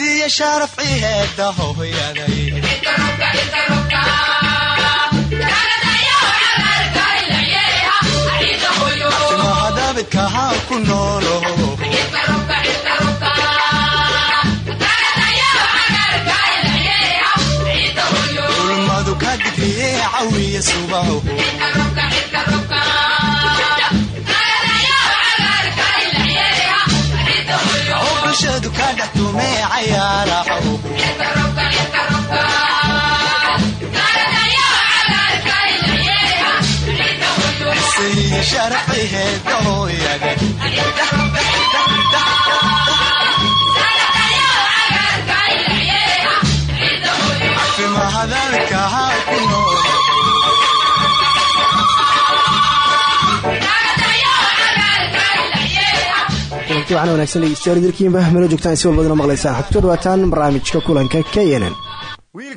isiiya sharafci heeda hooyaday mahadabidkahaa ku noolo ulmadu ka digriye cawiya subaho ku waxaan wanaagsan dhegeystayaal dalkiinba melo joogtaan si walbadana maqlaysaan waxaad ku soo dhawaataan barnaamijka kulanka k nn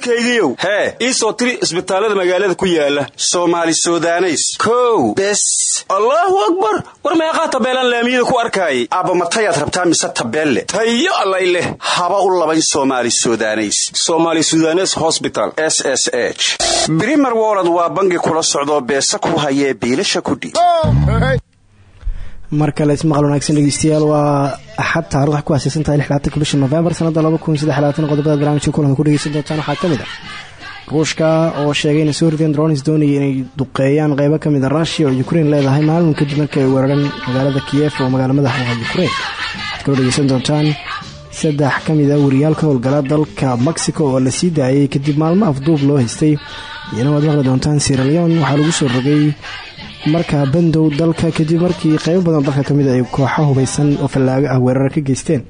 wiilkaygiiow hee ii soo tiri isbitaallada magaalada ku yaalla soomaali sudaneys. Kow. Bes. Allaahu akbar. War meeqaa tabeelaan laamiyada ku arkaayay. Aabbamatayaad rabtaa mise tabeelle? Tayo allay leh. Haba u labayn somaali sudaneys. Somaali sudanes hosbital s s h. Brimer wolod waa bangi kula socdoo beesa ku hayee biilasha kudhiib mar kale ismaqal wanaagsan dhegeystayaal waa axad taarikh wax ku aaseysan tahay lixlaatanka bisha laba kun qodobada barnamijka kulanka ku dhegeysan doontaan waxaa ka ah ruushka oo sheegay inay soo rideen dronis inay duqeeyaan qeybo ka mid a rushia oo ukrein leedahay maalin kadib markii ay weerareen magaalada kiyef oo magaala madaxa ukrein waxaad kaloo dhegeysan doontaan saddex ka mid a wariyaal ka howlgala dalka mexico oo la sii daayay kadib maalmo afduub loo haystay. Iyana waad maqli doontaan siraleon waxaa lagu soo rogay markaa bandow dalka kadib markii qaybo badan dalka ka mid ay kooxo hubaysan oo fallaago ah weerar ka geysteen.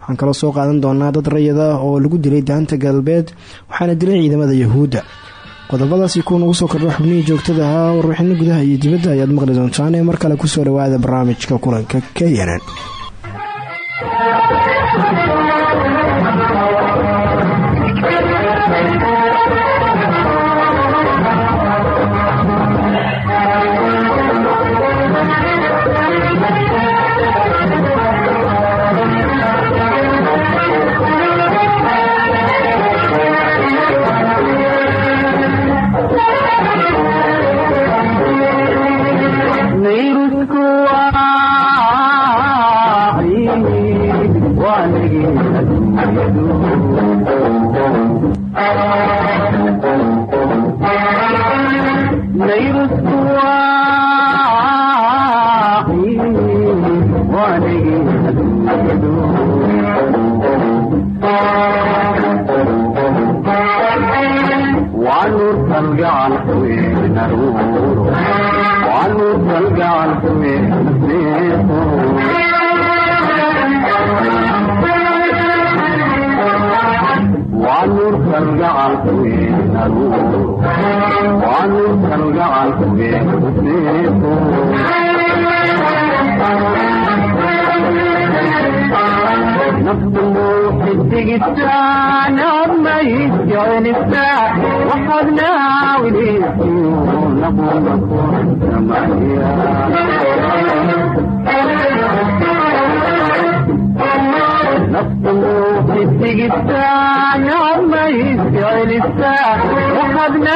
Waxaan kaloo soo qaadan doonaa dad rayada oo lagu dilay daanta galbeed waxaana dilay ciidamada yahuudda. Qodobadaasi kuwa nagu soo kordha xubnihii joogtada ahaa warbixino gudaha iyo dibadda ayaad maqli doontaan ee mar kale ku soo dhawaada barnaamijka kulanka k nn gacalkaweynagu waaninkan gacalkaweyn usiiku naftamu xidigidaan aad mayd jecelisaa waxaad naawiliisiyo nabunaku samaya naftamu عشقون عودا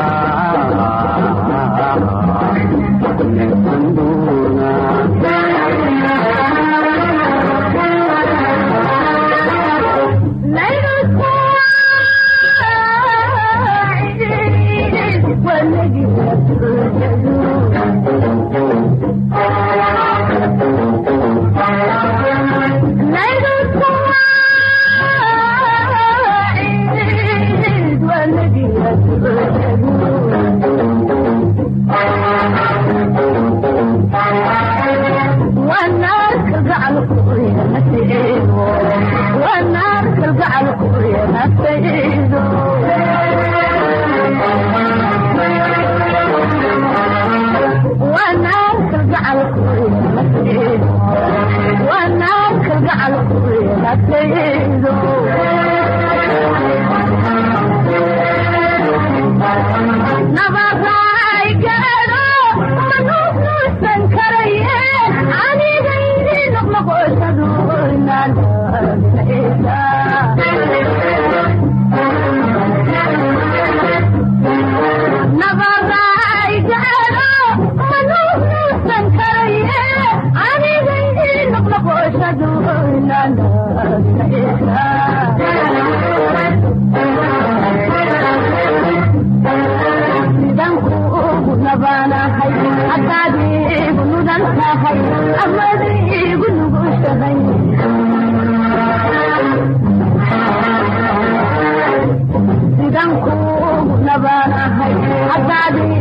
आदमी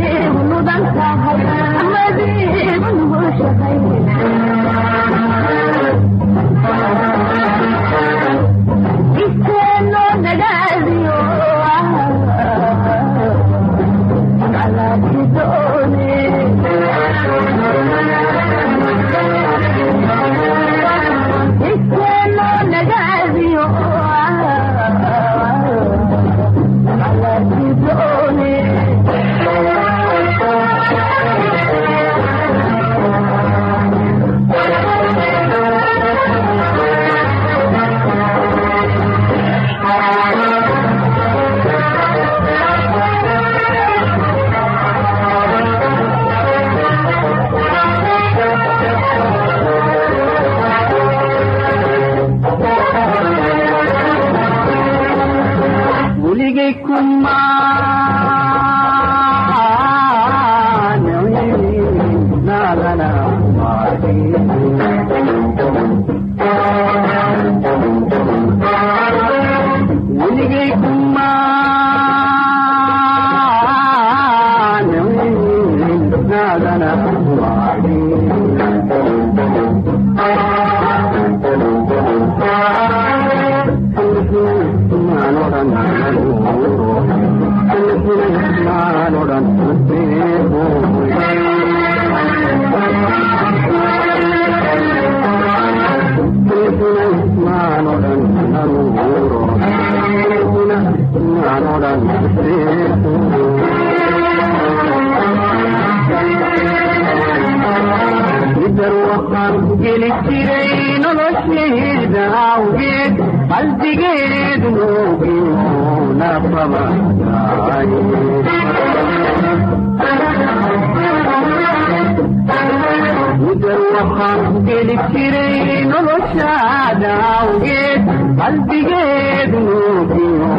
heli jiray noloshaada awgeed qalbigeed nuujiyo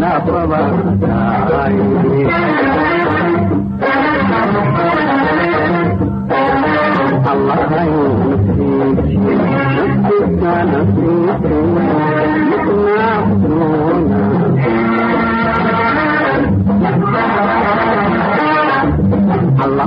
naadrabatahay Allah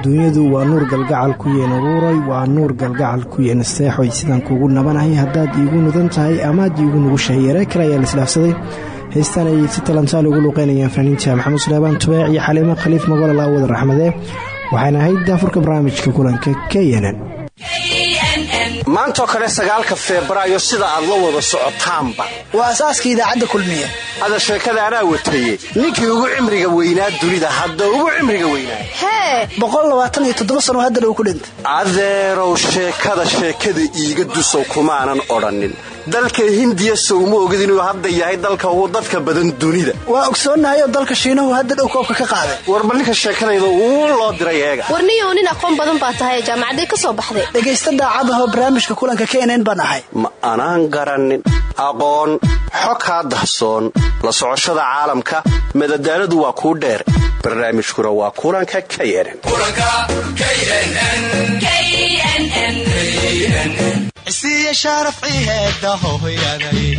adduunyadu waa nuur galgacal ku yeen uruuray waa nuur galgacal ku yeen seexoy sidaan kuugu nabanahay haddaad iigu nudan tahay amaad iigu nugushahay yaree kale ayaa laisdhaafsaday heystan ay si talantaali ugu luuqeynayaan fanaaniinta maxamuud suleebaan tubeec iyo xaliimo khaliif magolal aawad raxmadee waxayna ahayd daafurka barnaamijka kulanka k maantoo kale sagaalka febraayo sida aad la wada socotaanba. Waa asaaska idaacadda kulmiye. Hada sheekada anaa wataye ninkii ugu cimriga weynaa dunida hadda ugu cimriga weynaa. Hee! Sano hadda dhow ku dhinta adeerow sheekada sheekada iiga dusow kumaanan odhannin dalka hindiya sowma ogid inuu hadda yahay dalka ugu dadka badan dunida. Waa ogsoonnahay oo dalka shiinahu hadda dhow koobka ka qaaday. Warba ninka sheekadayda uu loo diray eega. Warniyow nin aqoon badan baa tahay jaamacaday ka soo baxday. Dhegaysta daacadahoo barnaamijka kulanka knn baan ahay. Ma anaan garannin aqoon xo kaa dahsoon. La socoshada caalamka madadaaladu waa kuu dheer. Barnaamijkuna waa kulanka knn cisiiya sharaf ciheeda hooyaday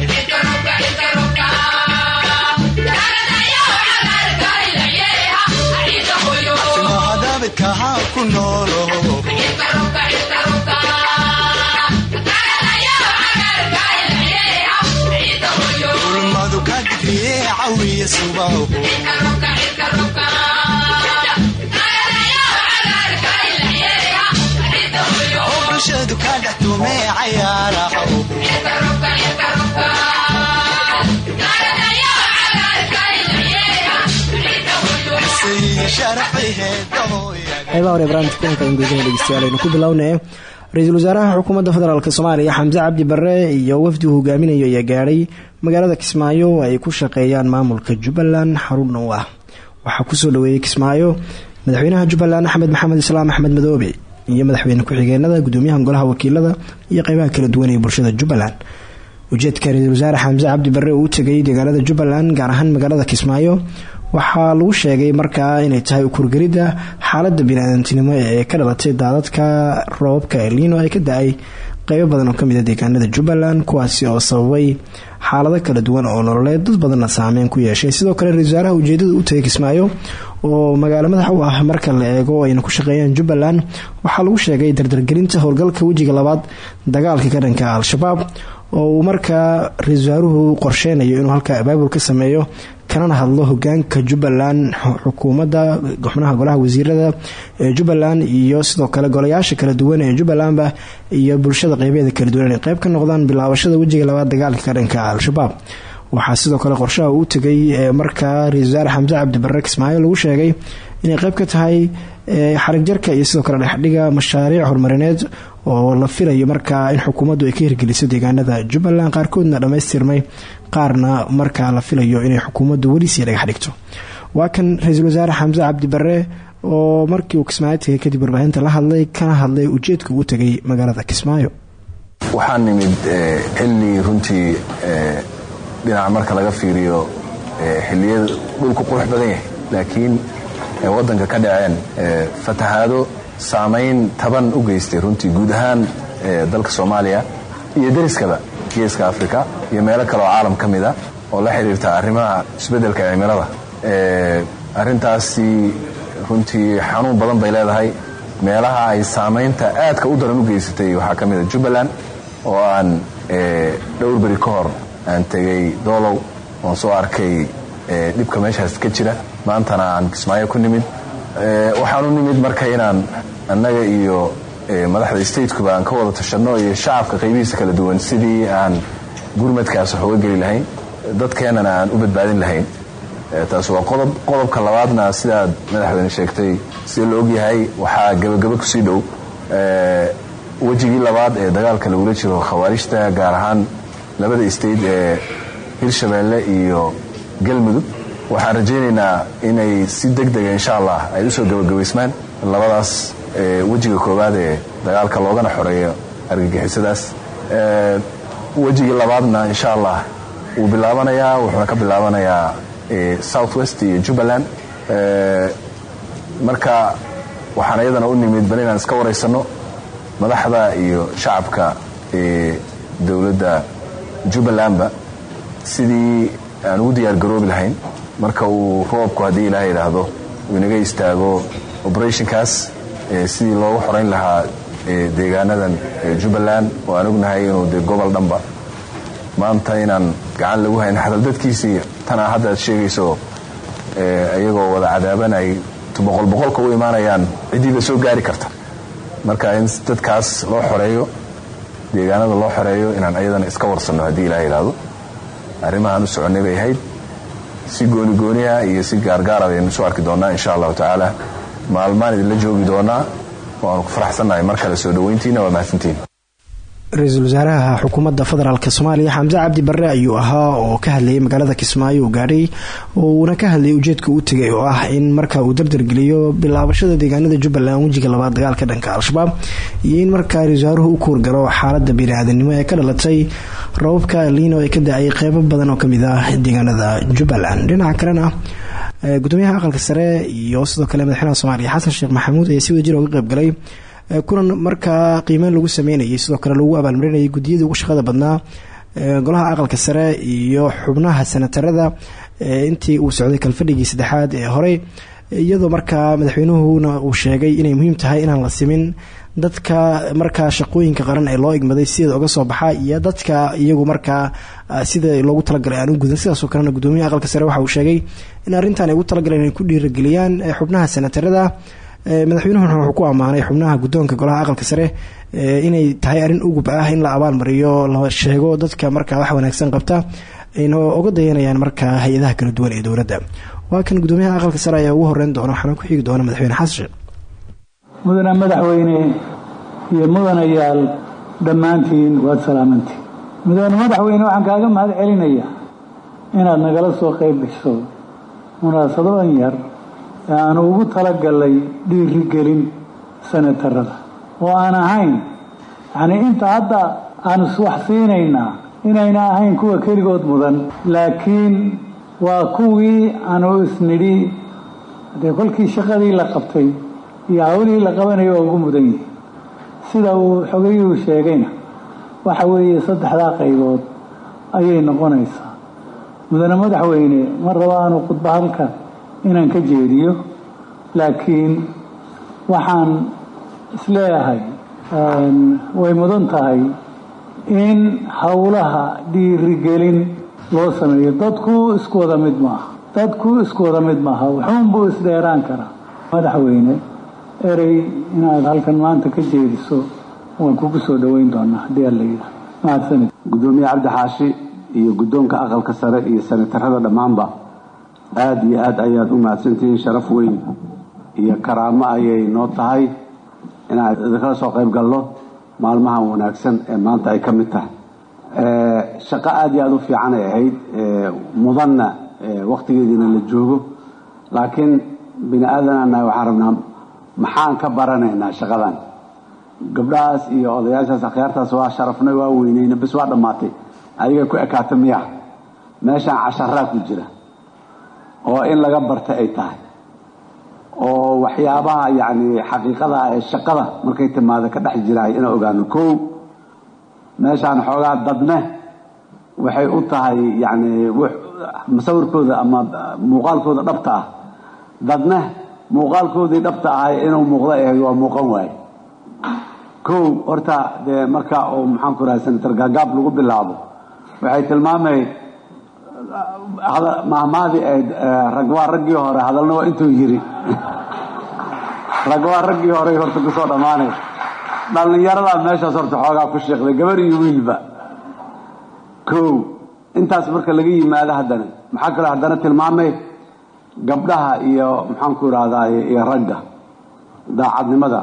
hadabidkaha ku noolo ulmadu ka digriye cawiya subaho bulshadu ka dhex tumee cayaaraha qeybaha hore barnaamijka kulanka dhegeystayaal aynu ku bilownay ra'iisul wasaaraha xukuumadda federaalk soomaaliya xamse cabdi barre iyo wafdi uu hogaaminayo ayaa gaadhay magaalada kismaayo oo ay ku shaqeeyaan maamulka jubbaland xarun u ah waxaa ku soo dhaweeyey kismaayo madaxweynaha jubbaland axmed maxamed islaam axmed madoobe iyo madaxweyne ku-xigeenada gudoomiyaha golaha wakiilada iyo qeybaha kala duwan ee bulshada jubbaland. Ujeedka ra'iisul wasaare xamse cabdi barre uu u tegay deegaanada jubbaland gaar ahaan magaalada kismaayo. Waxaa lagu sheegay markaa inay tahay ukurgelidda xaalada biniaadantinimo ee ka dhalatay daadadka roobabka elino ay ka da'ay qeybo badan oo ka mid a deegaanada jubbaland kuwaasi oo sababay xaalado kala duwan oo nololeed. Dad badanna saameyn ku yeeshay. Sidoo kale ra'isul wasaaraha ujeedada u tegay kismaayo oo magaalo madax u ah marka la eego ayna ku shaqeeyaan jubbaland. Waxaa lagu sheegay dardargelinta howlgalka wejiga labaad dagaalka ka dhanka al-shabaab oo uu markaa ra'isul wasaaruhu qorsheynayo inuu halkaa abaabul ka sameeyo kanana hadlo hogaanka jubbaland xukuumadda xubnaha golaha wasiirada ee jubbaland iyo sidoo kale golayaasha kala duwan ee jubbalandba iyo bulshada qeybeeda kala duwan inay qeyb ka noqdaan bilaabashada wejiga labaad dagaalka ka al-shabaab. Waxaa sidoo kale qorshaha uu tegay markaa ra'isul wasaare xamse cabdi barre kismaayo lagu sheegay inay qeyb ka tahay xarig jarka iyo sidoo kale dhexdhiga mashaariic horumarineed oo la filayo markaa in xukuumaddu ay ka hirgeliso deegaanada jubbaland qaarkoodna dhammaystirmay qaarna markaa la filayo inay xukuumaddu weli sii dhagax dhigto. Waa kan ra'iisul wasaare xamse cabdi barre oo markii uu kismaayo tegay kadib warbaahinta la hadlay kana hadlay ujeedka uu tegay magaalada kismaayo. Waxaa nimid xilli runtii dhinaca marka laga fiiriyo xilliyada dhulku qurux badan yahay. Laakiin waddanka ka dhaceen fatahaado saamayn taban u geystay runtii guud ahaan dalka soomaaliya iyo deriskaba geeska africa iyo meelo kale oo caalam ka mida oo la xiriirta arrimaha isbeddelka cimilada. Arrintaasi runtii xanuun badan bay leedahay. Meelaha ay saamaynta aadka u daran u geysatay waxaa ka mida jubbaland oo aan dhowr beri ka aan tegay doolow oon soo arkay dhibka meeshaas ka jira. Maantana aan kismaayo ku nimid waxaan u nimid marka inaan annaga iyo madaxda statekuba aan ka wada tashanno iyo shacabka qaybihiisa kala duwan sidii aan gurmadkaas wax uga geli lahayn dadkeennana aan u badbaadin lahayn. Taas waa qodob qodobka labaadna sidaad madaxweyne sheegtay sida la ogyahay waxaa gebagabo ku sii dhow. Wejigii labaad ee dagaalka lagula jiro khawaarijta gaar ahaan labada state ee hirshabeelle iyo galmudug waxaan rajaynaynaa inay si deg dega insha allah ay u soo gebagabaysmaan labadaas wejiga koowaad ee dagaalka loogana xoreeyo argagixisadaas. Wejigii labaadna insha allah wuu bilaabanayaa wuxuuna ka bilaabanayaa south west iyo jubbaland. Marka waxaan iyadana u nimid bal inaan iska waraysanno madaxda iyo shacabka ee dowladda jubbalandba. Sidii aan ugu diyaar garoobi lahayn marka uu roobku haddii ilaaha yidhaahdo uu inaga istaago operationkaas sidii loogu xorayn lahaa deegaanadan jubbaland oo aan ognahay inuu de gobol dhanba. Maanta inaan gacan lagu hayn xatal dadkiisii tanaa hadda aad sheegayso iyagoo wada cadaabanay boqol boqolka u imaanayaan ciddiiba soo gaari karta. Marka in dadkaas loo xoreeyo deegaanada loo xoreeyo inaan ayadana iska warsanno haddii ilaa yidhaahdo. Arrimahaan u soconnay bay ahayd si goonigooniha iyo si gaargaara baynu isu arki doonnaa insha allahu tacaala maalmaan idinla joogi doonaa waanu ku faraxsannahay mar kale soo dhoweyntiina waa mahadsantiin ra'iisul wasaaraha xukuumadda federaalk soomaaliya xamse cabdi barre ayuu ahaa oo ka hadlayay magaalada kismaayo uu gaadhay oo uuna ka hadlayay ujeedka uu tegay oo ah in marka uu dardargeliyo bilaabashada deegaanada jubbaland wejiga labaad dagaalka dhanka al-shabaab iyo in markaa ra'isul wasaaruhu u kuurgalo xaalada bini-aadanimo ee ka dhalatay rababka liino ee ka da'ay qeybo badan oo ka mid ah deegaanada jubbaland. Dhinaca kalena gudoomiyaha aqalka sare iyo sidoo kale madaxweynaha soomaaliya xasan sheekh maxamuud ayaa si wada jir oga qeybgalay kulan markaa qiimeyn lagu sameynayay sidoo kale lagu abaalmarinayay gudiyadii ugu shaqada badnaa golaha aqalka sare iyo xubnaha sanatarada intii uu socday kalfadhigii saddexaad ee horey iyadoo markaa madaxweynuhuna uu sheegay inay muhiim tahay inaan la simin dadka markaa shaqooyinka qaran ee loo igmaday sideeda oga soo baxa iyo dadka iyagu markaa sida loogu talagalay aan u gudan sidaasoo gudoomiyaha aqalka sare waxa uu sheegay in arrintan ay ugu talagaleen inay ku dhiirageliyaan xubnaha sanatarada madaxweynuhuna wuxuu ku ammaanay xubnaha guddoonka golaha aqalka sare inay tahay arrin ugub ah in la abaalmariyo la sheego dadka markaa wax wanaagsan qabta ayna oga dayanayaan markaa hay'adaha kala duwan ee dowladda. Waa kan gudoomiyaha aqalka sare ayaa ugu horeyn doona waxaana ku xigi doona madaxweyne xasan sheekh mudane madaxweyne iyo mudanayaal dhammaantiin waad salaamantiin mudane madaxweyne waxaan kaaga mahad celinayaa inaad nagala soo qayb gasho munaasabadan yar aanu ugu talagalay dhiirigelin sanatarada oo aan ahayn yacnii inta hadda aan iswax siinaynaa inayna ahayn kuwa keligood mudan. Laakiin waa kuwii aanu isnidhi haddee kolkii shaqadii la qabtay iyo hawlihii la qabanayo waa ugu mudan yihi sida uu xogayuhu sheegayna waxa weeye saddexdaa qaybood ayay noqonaysaa. Mudane madaxweyne ma raba aanu khudba halka inaan ka jeediyo laakiin waxaan is leeyahay way mudan tahay in howlaha dhiirigelin loo sameeyo. Dadku isku wada mid maaha. Dadku isku wada mid maaha. Wuxuunbuu isdheeraan karaa. Madaxweyne erey inaad halkan maanta ka jeediso waan kugu soo dhoweyn doonaa. Haddii alla yidhaah mahadsanid gudoomiye cabdi xaashi iyo guddoonka aqalka sare iyo sanatarada dhammaanba aada iyo aad ayaad u mahadsantihiin sharaf weyn iyo karaamo ayay noo tahay. Inaan idinkala soo qayb galno maalmahan wanaagsan ee maanta ay ka mid tahay. Shaqo aada iyo aada u fiican ay ahayd mudanna wakhtigeediina la joogo. Laakiin bini aadanana waxaan rabnaa maxaan ka baranaynaa shaqadan. Gabdhahaas iyo odayaashaas akhyaartaas waa sharafnay waa weyneyna bes waa dhammaatay. Adiga ku ekaata miya meeshaan casharaa ku jira oo in laga barta ay tahay. Oo waxyaabaha yacni xaqiiqada ee shaqada markay timaado ka dhex jiraay inaan ogaano. Kow meeshaan xoogaa dadne waxay u tahay yacni masawirkooda ama muuqaalkooda dhabta ah. Dadne muuqaalkoodii dhabta ahay inuu muuqdo ahayd waa muuqan waaye kow horta dee marka uu maxaan ku rahay senator gaagaab lagu bilaabo. Waxay tilmaamayd mahmaadii ayd rag waa raggii hore hadalna waa intuu yiri. Rag waa raggii hore horta ku soo dhammaanay dhallinyaradaa meeshaas horta xoogaa ku sheeqday gabar iyo wiilba. Kow intaas marka laga yimaado haddana maxaa kaloo haddana tilmaamay gabdhaha iyo maxaan ku idhahdaa iyo ragga. Daacadnimada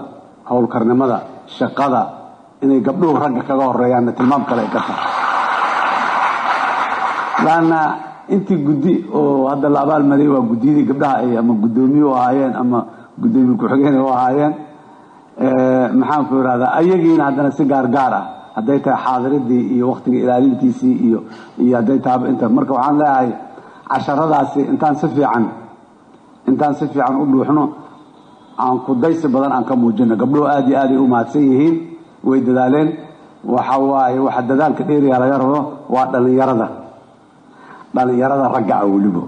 howlkarnimada shaqada inay gabdhuhu ragga kaga horeeyaanna tilmaam kale ay ka tahay laanna intii guddi oo hadda la abaalmariyay waa guddiyadii gabdhaha ay ama guddoomiye u ahaayeen ama guddoomiye ku-xigeen u ahaayeen. Maxaan ku idhahdaa ayagiina haddana si gaargaar ah hadday tahay xaadiradii iyo wakhtiga ilaalintiisii iyo iyo hadday tahaba inta. Marka waxaan leeyahay casharadaasi intaan si fiican intaan si fiican u dhuuxno aan kudaysi badan aan ka muujino gabdhuhu aad iyo aaday u mahadsan yihiin way dadaaleen. Waxa waaye waxa dadaalka dheeriya laga rabo waa dhallinyarada dhallinyarada ragga ah welibo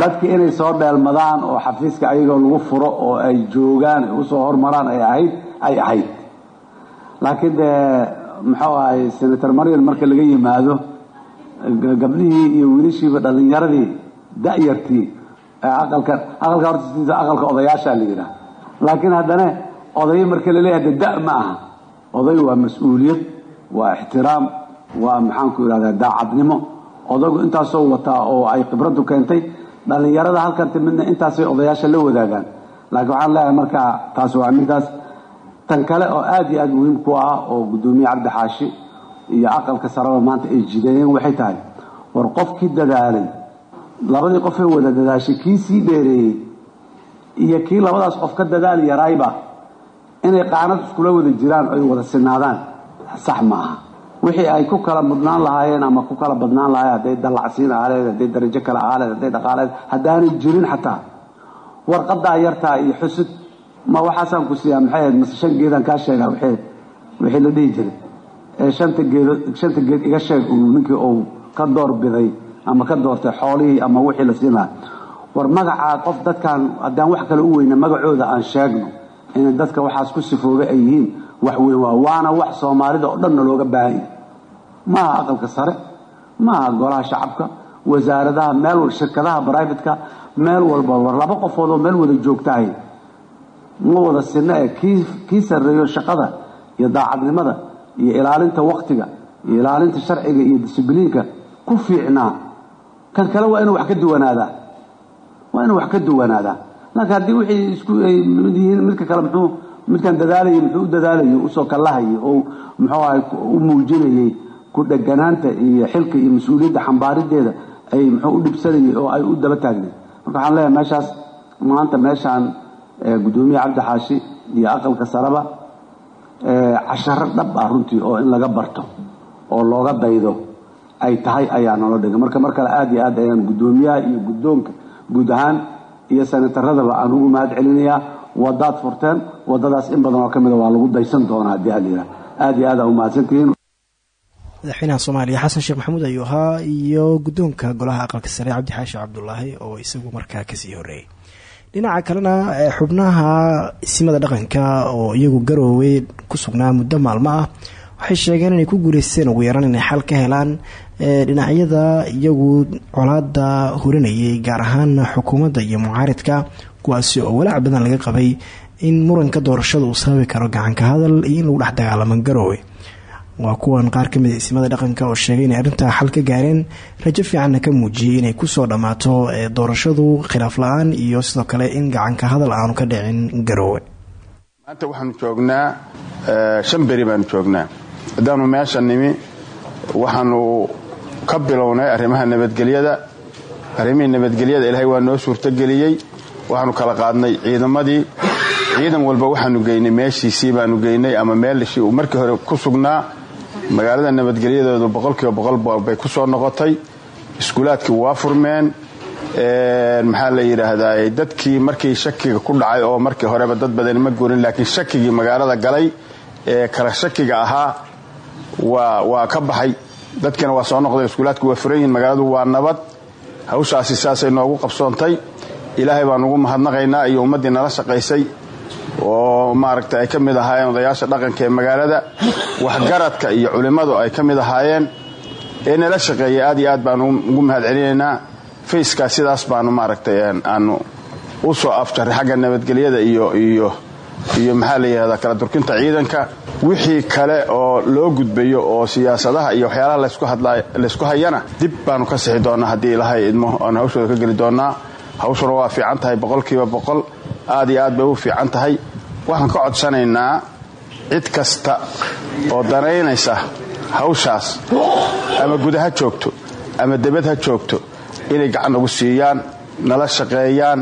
dadki inay soo dheelmadaan oo xafiiska ayagoo lagu furo oo ay joogaan u soo hormaraan ay ahayd ay ahayd. Laakiin dee muxuu ahay senator maryan marka laga yimaado gabdhihii iyo wiilashiiba dhallinyaradii da'yartii aqalka aqalka hortiisa aqalka odayaasha la yidhaah laakiin haddana odayo marka la leeyahay de da ma aha. Oday waa mas'uuliyad waa ixtiraam waa maxaanku idhahdaa daacadnimo. Odaygu intaasoo wataa oo ay khibraddu keentay dhallinyarada halkan timidna intaasay odayaasha la wadaagaan. Laakiin waxaan leeyahay markaa taas waa middaas tan kale oo aad iyo aad muhiim ku ah oo guddoomiye cabdi xaashi iyo aqalka saraba maanta ay jideeyeen waxay tahay war qofkii dadaalay labadii qofee wada dadaashay kii sii dheereeyey iyo kii labadaas qof ka dadaal yarayba inay qaanad iskula wada jiraan oy wada sinaadaan sax ma aha wixii ay ku kala mudnaan lahaayeen ama ku kala badnaan lahaayeen hadday dallacsiin ahaaleed hadday darajo kale ahaaleed hadday dhaqaaleed haddaanay jirin xataa. Warqadaa yartaa iyo xusud ma waxaasaan ku siiyaa maxay ahayd mase shan geedaan kaa sheegaa wixii wixii la dhihi jiray. Ee shanta geedo shanta geed iga sheeg uu ninkii uu ka door biday ama ka doortay xoolihii ama wixii la siin lahaa. War magacaa qof dadkan haddaan wax kale u weyna magacooda aan sheegno. Inay dadka waxaas ku sifoobay ay yihiin wax waa waana wax soomaalida oo dhanna looga baahan yahay. Maaha aqalka sare maaha golaha shacabka wasaaradaha meel shirkadaha brivatka meel walba laba qofood oo meel wada joogtahay. Ma wada sinna ee kii sarreeyo shaqada iyo daacadnimada iyo ilaalinta waktiga iyo ilaalinta sharciga iyo disibliinka ku fiicnaa kan kale waa inuu wax ka duwanaadaa. Waa inuu wax ka duwanaadaa. Laakiin haddii wixii isku midka kale muxuu midkan dadaalayay muxuu u dadaalayay u soo kallahayay oo muxuu ahay u muujinayay ku dheganaanta iyo xilka iyo mas'uuliyadda xambaarideeda ay muxuu u dhibsanayay oo ay u daba taagnay. Marka waxaan leeyahay meeshaas maanta meeshaan guddoomiye cabdi xaashi iyo aqalka saraba casharo dhab ah runtii oo in laga barto oo looga daydo ay tahay ayaa nolo dhigay. Marka mar kale aad iyo aad ayaan guddoomiyaha iyo guddoonka guud ahaan iyo senataradaba aan ugu mahad celinayaa wadaad furteen wadadaas in badan oo ka mida waa lagu daysan doonaa haddii alyidhaah aad iyo aad aa u mahadsantihiin madaxweynaha soomaaliya xasan sheekh maxamuud ayuu ahaa iyo guddoonka golaha aqalka sare cabdi xaashi cabdulaahi oo isagu markaa ka sii horeeyay dhinaca kalena xubnaha isimada dhaqanka oo iyagu garoowey ku sugnaa muddo maalmo ah waxay sheegeen inay ku guuleysteen ugu yaraan inay xal ka helaan dhinacyada iyagu colaada horinayay gaar ahaan xukuumadda iyo mucaaridka kuwaasi oo walaac badan laga qabay in muranka doorashada uu sababi karo gacanka hadal iyo in lagu dhex dagaalamo garoowe. Waa kuwan qaar ka mid a isimada dhaqanka oo sheegay inay arrintaa xal ka gaareen rajo fiicanna ka muujiyey inay ku soo dhammaato doorashadu khilaaf la'aan iyo sidoo kale in gacanka hadal aanu ka dhicin garoowe. Maanta waxaanu joognaa shan beri baanu joognaa. Haddaanu meesha nimi waxaanu ka bilownay arrimaha nabadgelyada. Arrimihii nabadgelyada ilaahay waa noo suurtogeliyey waxaanu kala qaadnay ciidamadii. Ciidan walba waxaanu geynay meeshiisii baanu geynay ama meelishii uu markii hore ku sugnaa. Magaalada nabadgelyadoodu boqolkiiba boqol bay ku soo noqotay. Iskuulaadkii waa furmeen. Maxaa la yidhaahdaa dadkii markii shakiga ku dhacay oo markii horeba dad badani ma gurin laakiin shakigii magaalada galay ee kala shakiga ahaa waa ka baxay. Dadkina waa soo noqdeen iskuulaadku waa furan yihiin magaaladu waa nabad. Hawshaasi saasay noogu qabsoontay ilaahay baan ugu mahadnaqaynaa iyo ummaddii nala shaqaysay oo maaragta ay ka mid ahaayeen odayaasha dhaqanka ee magaalada waxgaradka iyo culimmadu ay ka mid ahaayeen. Ee nala shaqeeyay aad iyo aad baanu ugu mahad celinaynaa fayskaa sidaas baanu maaragtay aanu u soo afjarray xagga nabadgelyada iyo iyo iyo maxaa la yidhahdaa kala durkinta ciidanka. Wixii kale oo loo gudbayo oo siyaasadaha iyo waxyaalaha laysku hayana dib baanu ka sixi doonnaa haddii ilaahay idmo aanu hawshooda ka geli doonnaa hawshuna waa fiican tahay boqolkiiba boqol aad iyo aad bay u fiican tahay. Waxaan ka codsanaynaa cid kasta oo danaynaysa hawshaas ama guda ha joogto ama debad ha joogto inay gacan nagu siiyaan nala shaqeeyaan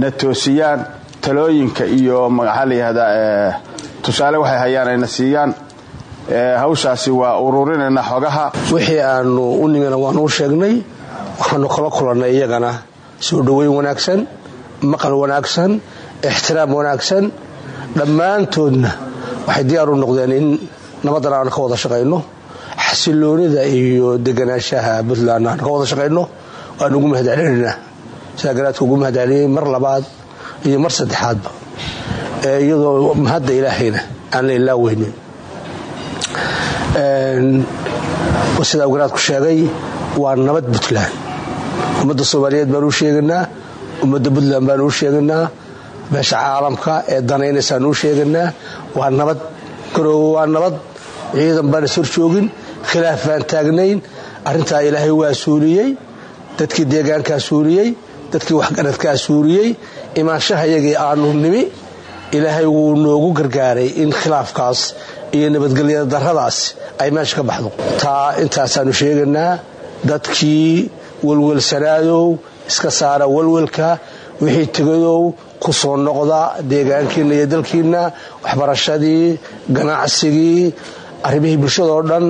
na toosiyaan talooyinka iyo maxaa la yihahdaa tusaale waxay hayaan ayna siiyaan. Hawshaasi waa ururinaynaa xogaha. Wixii aanu u nimina waanuu sheegnay waxaanu kala kulannay iyagana soo dhoweyn wanaagsan maqal wanaagsan ixtiraam wanaagsan. Dhammaantoodna waxay diyaar u noqdeen in nabadan aan ka wada shaqayno xasiloonida iyo deganaanshaha puntland aan ka wada shaqayno waan ugu mahad celinaynaa sidaa garaadka ugu mahadceliyey mar labaad iyo mar saddexaadba. Iyadoo mahadda ilaahayna aan la ilaaweynin sidaa garaadku sheegay waa nabad puntland ummadda soomaaliyeed baan u sheeganaa ummadda puntland baan u sheeganaa beesha caalamka ee danaynaysaan u sheeganaa waa nabad garoowe waa nabad. Ciidan baan is horjoogin khilaaf baan taagnayn. Arrintaa ilaahay waa suuliyey dadkii deegaankaa suuliyey dadkii waxgaradkaa suuliyey. Imaanshaha yagii aanu nimi ilaahay wuu noogu gargaaray in khilaafkaas iyo nabadgelyada darradaas ay meesha ka baxdo. Taa intaasaanu sheeganaa dadkii welwelsanaadow iska saara welwelka wixii tegadow ku soo noqda deegaankiinna iyo dalkiinna waxbarashadii ganacsigii arrimihii bulshadoo dhan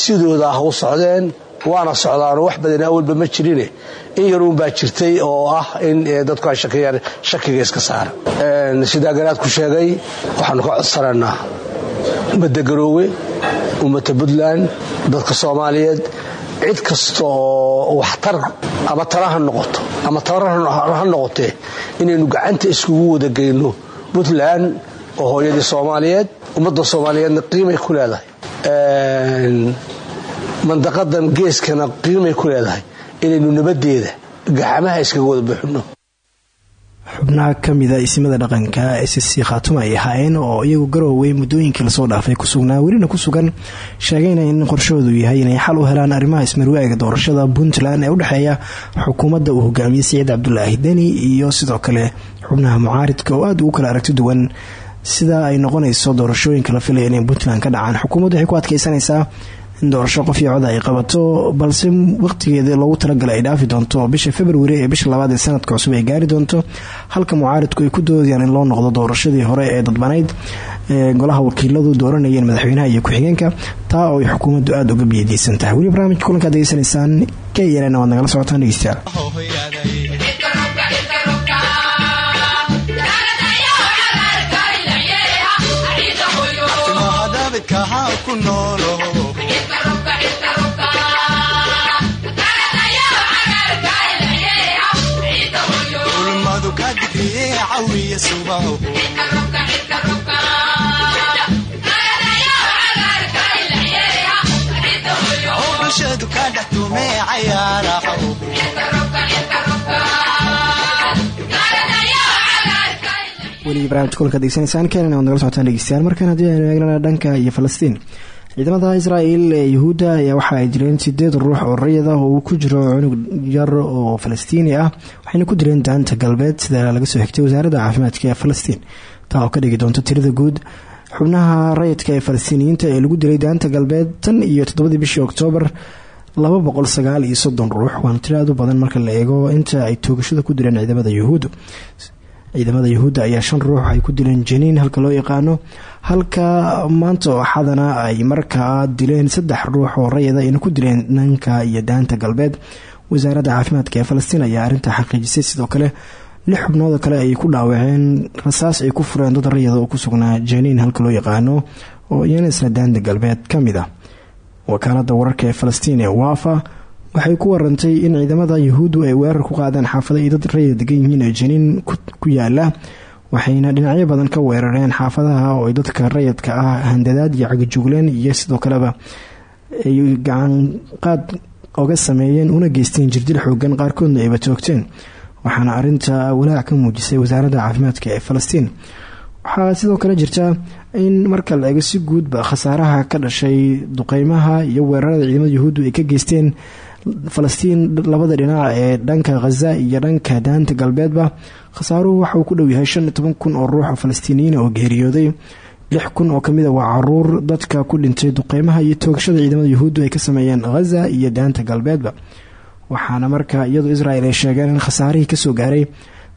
sidooda ah u socdeen waana socdaanoo wax badan awalba ma jirine. In yaruun baa jirtay oo ah in dadku ay shakiyaan shakiga iska saara. Sidaa garaadku sheegay waxaanu ka codsanaynaa ummadda garoowe ummadda puntland dadka soomaaliyeed cid kasta oo waxtar ama tala ha noqoto ama tabar ha noqotee inaynu gacanta iskugu wada geyno puntland oo hooyadii soomaaliyeed ummadda soomaaliyeedna qiimay ku leedahay. Mandaqadan geeskana qiimay ku leedahay. Inaynu nabadeeda gacmaha iskaga wada buuxino xubnaha kamida isimada dhaqanka sc khaatuma ay ahaayeen oo iyagu garoowey muddooyinkii la soo dhaafay ku sugnaa welina ku sugan sheegayna in qorshahoodu yahay inay xal u helaan arrimaha ismarwaaga doorashada puntland ee udhexeeya xukuumadda uu hogaamiyey siciid cabdulaahi deni iyo sidoo kale xubnaha mucaaridka oo aada ugu kala aragti duwan. Sida ay noqonayso doorashooyinka la filaya inay puntland ka dhacaan xukuumaddu waxay ku adkeysanaysaa in doorasho qof iyo cod ay qabato balse waqtigeeda loogu talagalay ay dhaafi doonto bisha februari ee bisha labaad ee sanadka cusub ay gaari doonto halka mucaaridku ay ku doodayaan in loo noqdo doorashadii hore ee dadbanayd. Ee golaha wakiiladu dooranayeen madaxweynaha iyo ku-xigeenka taa oo ay xukuumaddu aada uga biyadiisan tahay. Weli barnaamijka kulankaad degeysanaysaan knn waad nagala socotaan dhegeystayaal. Ulmadu cawiya subaho bulshadu ka dhex tume cayaaraho weli barnamijka kulanka degeysanaysaan keenan waad nagala socotaan dhegeystayaal markan haddii aynu eegnana dhanka iyo falastiin ciidamada israel ee yuhuudda ayaa waxa ay dileen sideed ruux oo rayid ah oo uu ku jiro cunug yar oo falastiini ah waxayna ku dileen daanta galbeed sida laga soo xigtay wasaaradda caafimaadka ee falastiin. Taa oo ka dhigi doonto tirada guud xubnaha rayidka ee falastiiniyiinta ee lagu dilay daanta galbeed tan iyo toddobadii bishii oktoobar laba boqol sagaal iyo soddon ruux. Waana tiro aad u badan marka la eego inta ay toogashada ku dileen ciidamada yuhuudda ciidamada yuhuudda ayaa shan ruux ay ku dileen janiin halka loo yaqaano halka maanta oo axadana ay markaa dileen saddex ruux oo rayida ayna ku dileen dhanka iyo daanta galbeed. Wasaaradda caafimaadka ee falastiin ayaa arrintaa xaqiijisay sidoo kale lix xubnood kale ay ku dhaawaceen rasaas ay ku fureen dad rayida oo ku sugnaa janiin halka loo yaqaano oo iyana isla daanta galbeed ka mid ah. Wakaalada wararka ee falastiin ee waafa waxay ku warantay in ciidamada yuhuuddu ay weerar ku qaadeen xaafada iyo dad rayid degan yihiin ee janiin ku yaalla waxayna dhinacyo badan ka weerareen xaafadaha oo ay dadka rayidka ah handadaad iyo cagajugleen iyo sidoo kaleba ay gacan qaad oga sameeyeen una geysteen jirdil xoogan qaarkoodna ayba toogteen waxaana arinta walaac ka muujisay wasaaradda caafimaadka ee falastiin. Waxaa sidoo kale jirta in marka la eego si guudba khasaaraha ka dhashay duqeymaha iyo weerarada ciidamada yuhuuddu ay ka geysteen falastiin labada dhinac ee dhanka khaza iyo dhanka daanta galbeedba khasaaruhu waxauu ku dhow yahay shan iyo toban kun oo ruux oo falastiiniyiin oo geeriyooday. Lix kun oo ka mid a waa carruur dadka ku dhintay duqeymaha iyo toogashada ciidamada yuhuuddu ay ka sameeyeen khaza iyo daanta galbeedba. Waxaana marka iyadoo israel ay sheegeen in khasaarihii ka soo gaaray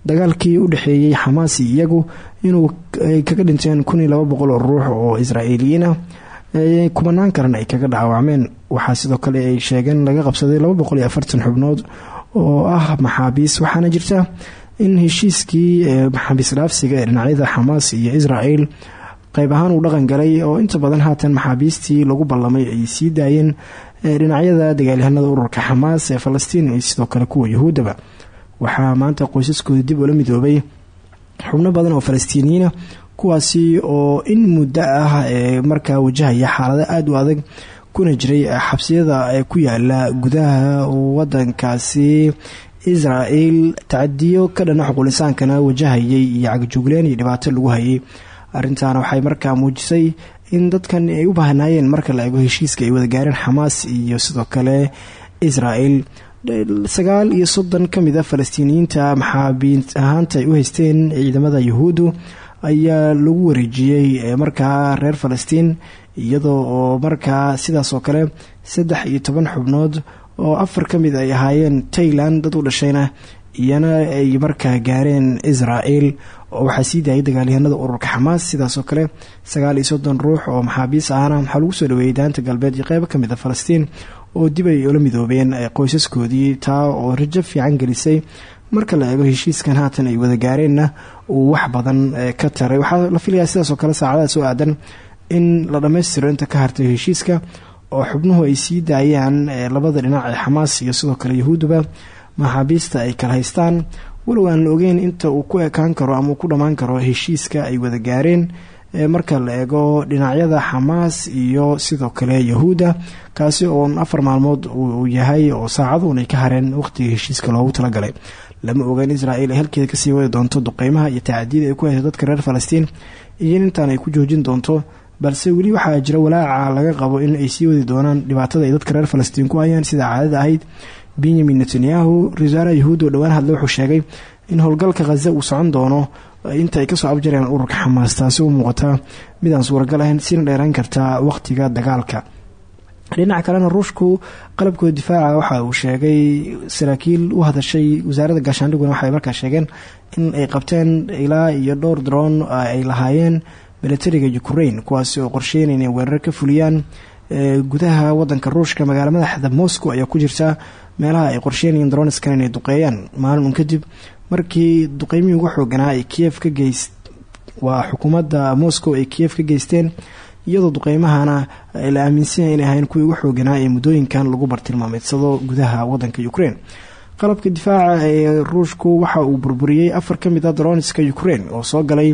dagaalkii u dhexeeyey xamaas iyagu inuu ay kaga dhinteen kun iyo laba boqol oo ruux oo israa'iiliyiin ah kubanaan karan ay kaga dhaawacmeen waxaa sidoo kale ay sheegeen laga qabsaday xubnood oo ah maxaabiis. Waxaana jirta in heshiiskii maxaabiis dhaafsiga ee dhinacyada xamaas iyo israel qeyb ahaan uu dhaqan galay oo inta badan haatan maxaabiistii lagu ballamay ay sii daayeen dhinacyada dagaalyahanada ururka xamaas ee falastiin iyo sidoo kale kuwa yuhuuddaba. Waxaa maanta qoysaskooda dib ula midoobay. Xubno badan oo falastiiniyiina kuwaasi oo in muddo ah ee markaa wajahaya xaalado aada u adag kuna jiray xabsiyada ee ku yaalla gudaha wadankaasi israel tacadiyo ka dhana xuqulisaankana wajahayay iyo cagajugleen iyo dhibaato lagu hayay. Arintaana waxay markaa muujisay in dadkan ay u baahnaayeen marka la eego heshiiska ay wada gaareen xamaas iyo sidoo kale israel sagaal iyo soddon ka mid a falastiiniyiinta maxaabiin ahaanta ay u haysteen ciidamada yahuuddu ayaa lagu wareejiyey markaa reer falastiin iyadoo oo markaa sidaas oo kale saddex iyo toban xubnood oo afar ka mid ay ahaayeen tailand dad u dhashayna iyana ay markaa gaareen israel oo waxaa sii daayay dagaalyahanada ururka xamaas. Sidaasoo kale sagaal iyo soddon ruux oo maxaabiis ahna waxaa lagu soo dhaweeyey daanta galbeed iyo qeybo ka mid a falastiin oo dib ay ula midoobeen qoysaskoodii taa oo rajo fiican gelisay marka la eego heshiiskan haatan ay wada gaareenna uu wax badan ka taray. Waxaa la filayaa sidaasoo kale saacadaha soo aadan in la dhammaystiro inta ka hartay heshiiska oo xubnuhu ay sii daayaan labada dhinac ee xamaas iyo sidoo kale yahuuduba. Maxaabiista ay kala haystaan. Walow aan la ogeyn inta uu ku ekaan karo ama ku dhammaan karo heshiiska ay wada gaareen. Marka la eego dhinacyada xamaas iyo sidoo kale yahuudda kaasi oon afar maalmood uu yahay oo saacaduun ay ka hareen waqhtiga heshiiska loogu talagalay lama oga in israel ay halkeeda ka sii wadi doonto duqeymaha iyo tacadiyada ay ku hayso dadka reer falastiin. Iyo in ay ku joojin doonto balse weli waxaa jira walaaca laga qabo in ay sii wadi doonaan dhibaatada ay dadka reer falastiin ku hayaan sida caadada ahayd. Benyamin netanyahu ra'iisaaraha yahuud oo dhowaan hadle wuxuu sheegay in howlgalka khaza uu socon doono inta ay ka soo abjareen ururka xamaas taasi u muuqata midaan suuragal ahayn sina dheeraan kartaa waqtiga dagaalka dhinaca kalena ruushku qalabkooda difaaca waxa uu sheegay saraakiil u hadashay wasaaradda gaashaandhiguna waxay markaa sheegeen in ay qabteen ilaa iyo dhowr daroon ay lahaayeen milatariga ukraine kuwaasi oo qorsheyn inay weerar ka fuliyaan gudaha wadanka ruushka magaala madaxda moscow ayaa ku jirta meelaha ay qorsheynayeen droniskan inay duqeeyaan. Maalin un kadib markii duqeymihii ugu xooganaa ay ka geys waa xukuumadda moscow ay kiev ka geysteen iyadoo duqeymahana la aaminsanya inay ahayn kuwii ugu xooganaa ee muddooyinkan lagu bartilmaameedsado gudaha wadanka ukraine. Qalabka difaaca ee ruushku waxa uu burburiyey afar ka mid a droniska ukraine oo soo galay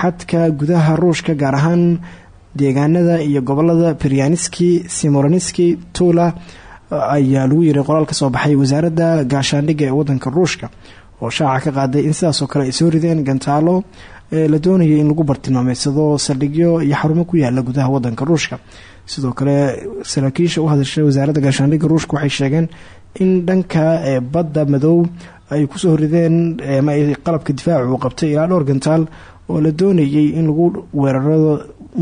xadka gudaha ruushka gaar ahaan deegaanada iyo gobollada beryanski simoroniski tula ayaa lagu yiray qoraal ka soo baxay wasaaradda gaashaandhigga ee wadanka ruushka oo shaaca ka qaaday in sidaasoo kale ay soo rideen gantaalo la doonayay in lagu bartilmaameedsado saldhigyo iyo xarumo ku yaalla gudaha wadanka ruushka. Sidoo kale saraakiisha u hadashay wasaaradda gaashaandhigga ruushka waxay sheegeen in dhanka badda madow ay ku soo rideen ama ay qalabka difaaca uu qabtay ilaa dhowr gantaal oo la doonayay in lagu weeraro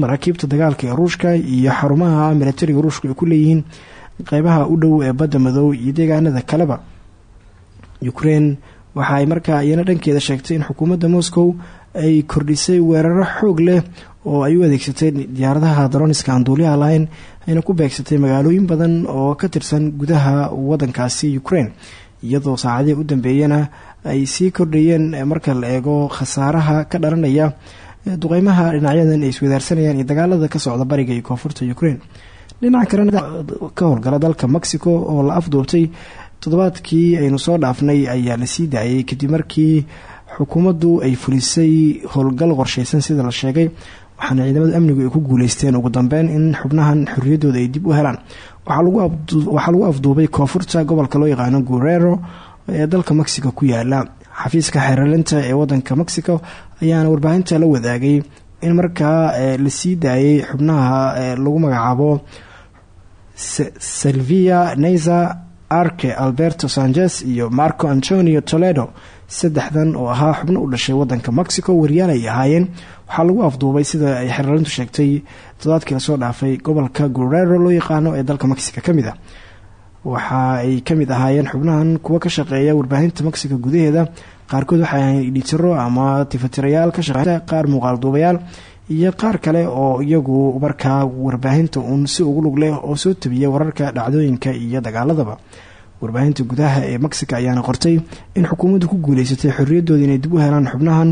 maraakiibta dagaalka ee ruushka iyo xarumaha milatariga ruushka ay ku leeyihiin qeybaha u dhow ee badda madow iyo deegaanada kaleba. Ukraine waxa ay markaa iyana dhankeeda sheegtay in xukuumadda moscow ay kordhisay weeraro xoog leh oo ay u adeegsatay diyaaradaha daroniska aan duuliyaha lahayn ayna ku beegsatay magaalooyin badan oo ka tirsan gudaha wadankaasi ukraine. Iyadoo saacadihii u dambeeyana ay sii kordhayeen marka la eego khasaaraha ka dhalanaya duqeymaha dhinacyadan ay iswadaarsanayaan iyo dagaalada ka socda bariga iyo koonfurta ukraine. Dhinaca kalena ka howlgala dalka mexico oo la afduubtay toddobaadkii aynu soo dhaafnay ayaa la sii daayay kadib markii xukuumaddu ay fulisay howlgal qorsheysan sida la sheegay waxaana ciidamada amnigu ay ku guuleysteen. Ugu dambeyn in xubnahan xorriyaddooda ay dib u helaan. Waxaa lagu afduubay koonfurta gobolka loo yaqaano guerrero ee dalka mexico ku yaalla xafiiska xeeralinta ee wadanka mexico ayaana warbaahinta la wadaagay in markaa la sii daayay xubnaha lagu magacaabo silvia neza arke alberto sanchez iyo marco antonio toledo saddexdan oo ahaa xubno u dhashay wadanka mexico waryaal ay ahaayeen. Waxaa lagu afduubay sida ay xeeralintu sheegtay toddobaadkii la soo dhaafay gobolka guerrero loo yaqaano ee dalka mexico ka mid a waxa ay ka mid ahaayeen xubnahan kuwa ka shaqeeya warbaahinta mexico gudaheeda. Qaarkood waxay ahayn editaro ama tifatirayaal ka shaqeeya qaar muuqaal duubayaal iyo qaar kale oo iyagu markaa warbaahinta uun si ugu lug leh oo soo tabiya wararka dhacdooyinka iyo dagaaladaba. Warbaahinta gudaha ee mexico ayaana qortay in xukuumaddu ku guuleysatay xorriyaddooda inay dib u helaan xubnahan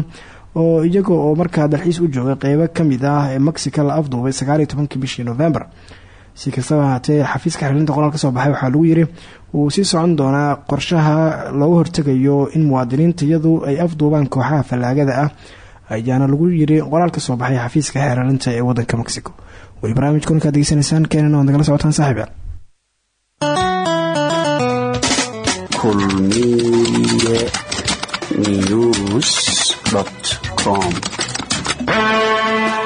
oo iyaga oo markaa dalxiis u joogay qeybo ka mid ah ee mexico la afduubay sagaaliyo tobankii bishii november. Si kastaba ahaatee xafiiska xirilinta qoraal ka soo baxay waxaa lagu yiri uu sii socon doonaa qorshaha looga hortegayo in muwaadiniinta iyadu ay afduubaan kooxaha fallaagada ah ayaana lagu yiri qoraal ka soo baxay xafiiska xeeralinta ee wadanka mexico. Weli barnaamijka kulkaad degeysanaysaan keenana waad nagala socotaan saaxiib kulmiye news com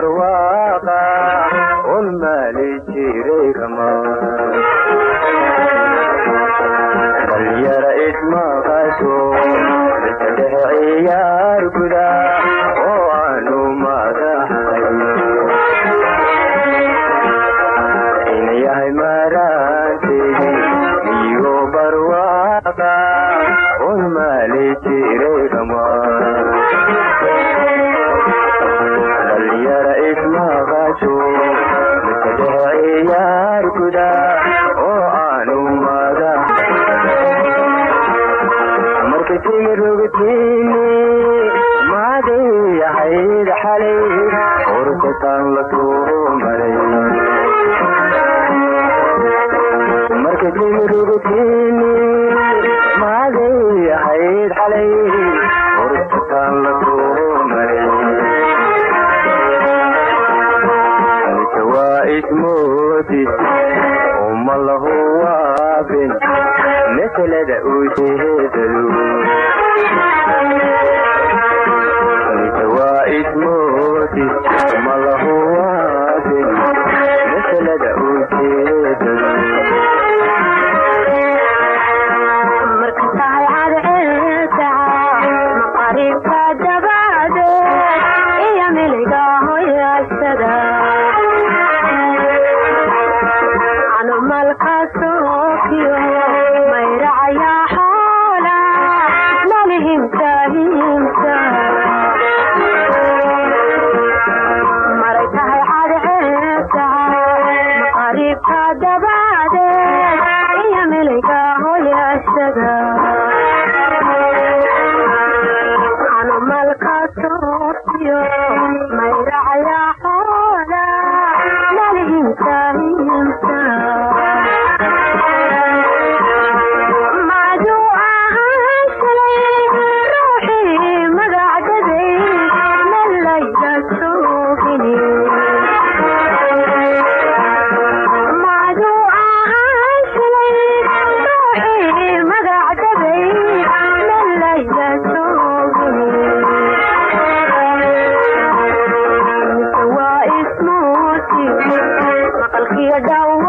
arwaa mayadi qahaati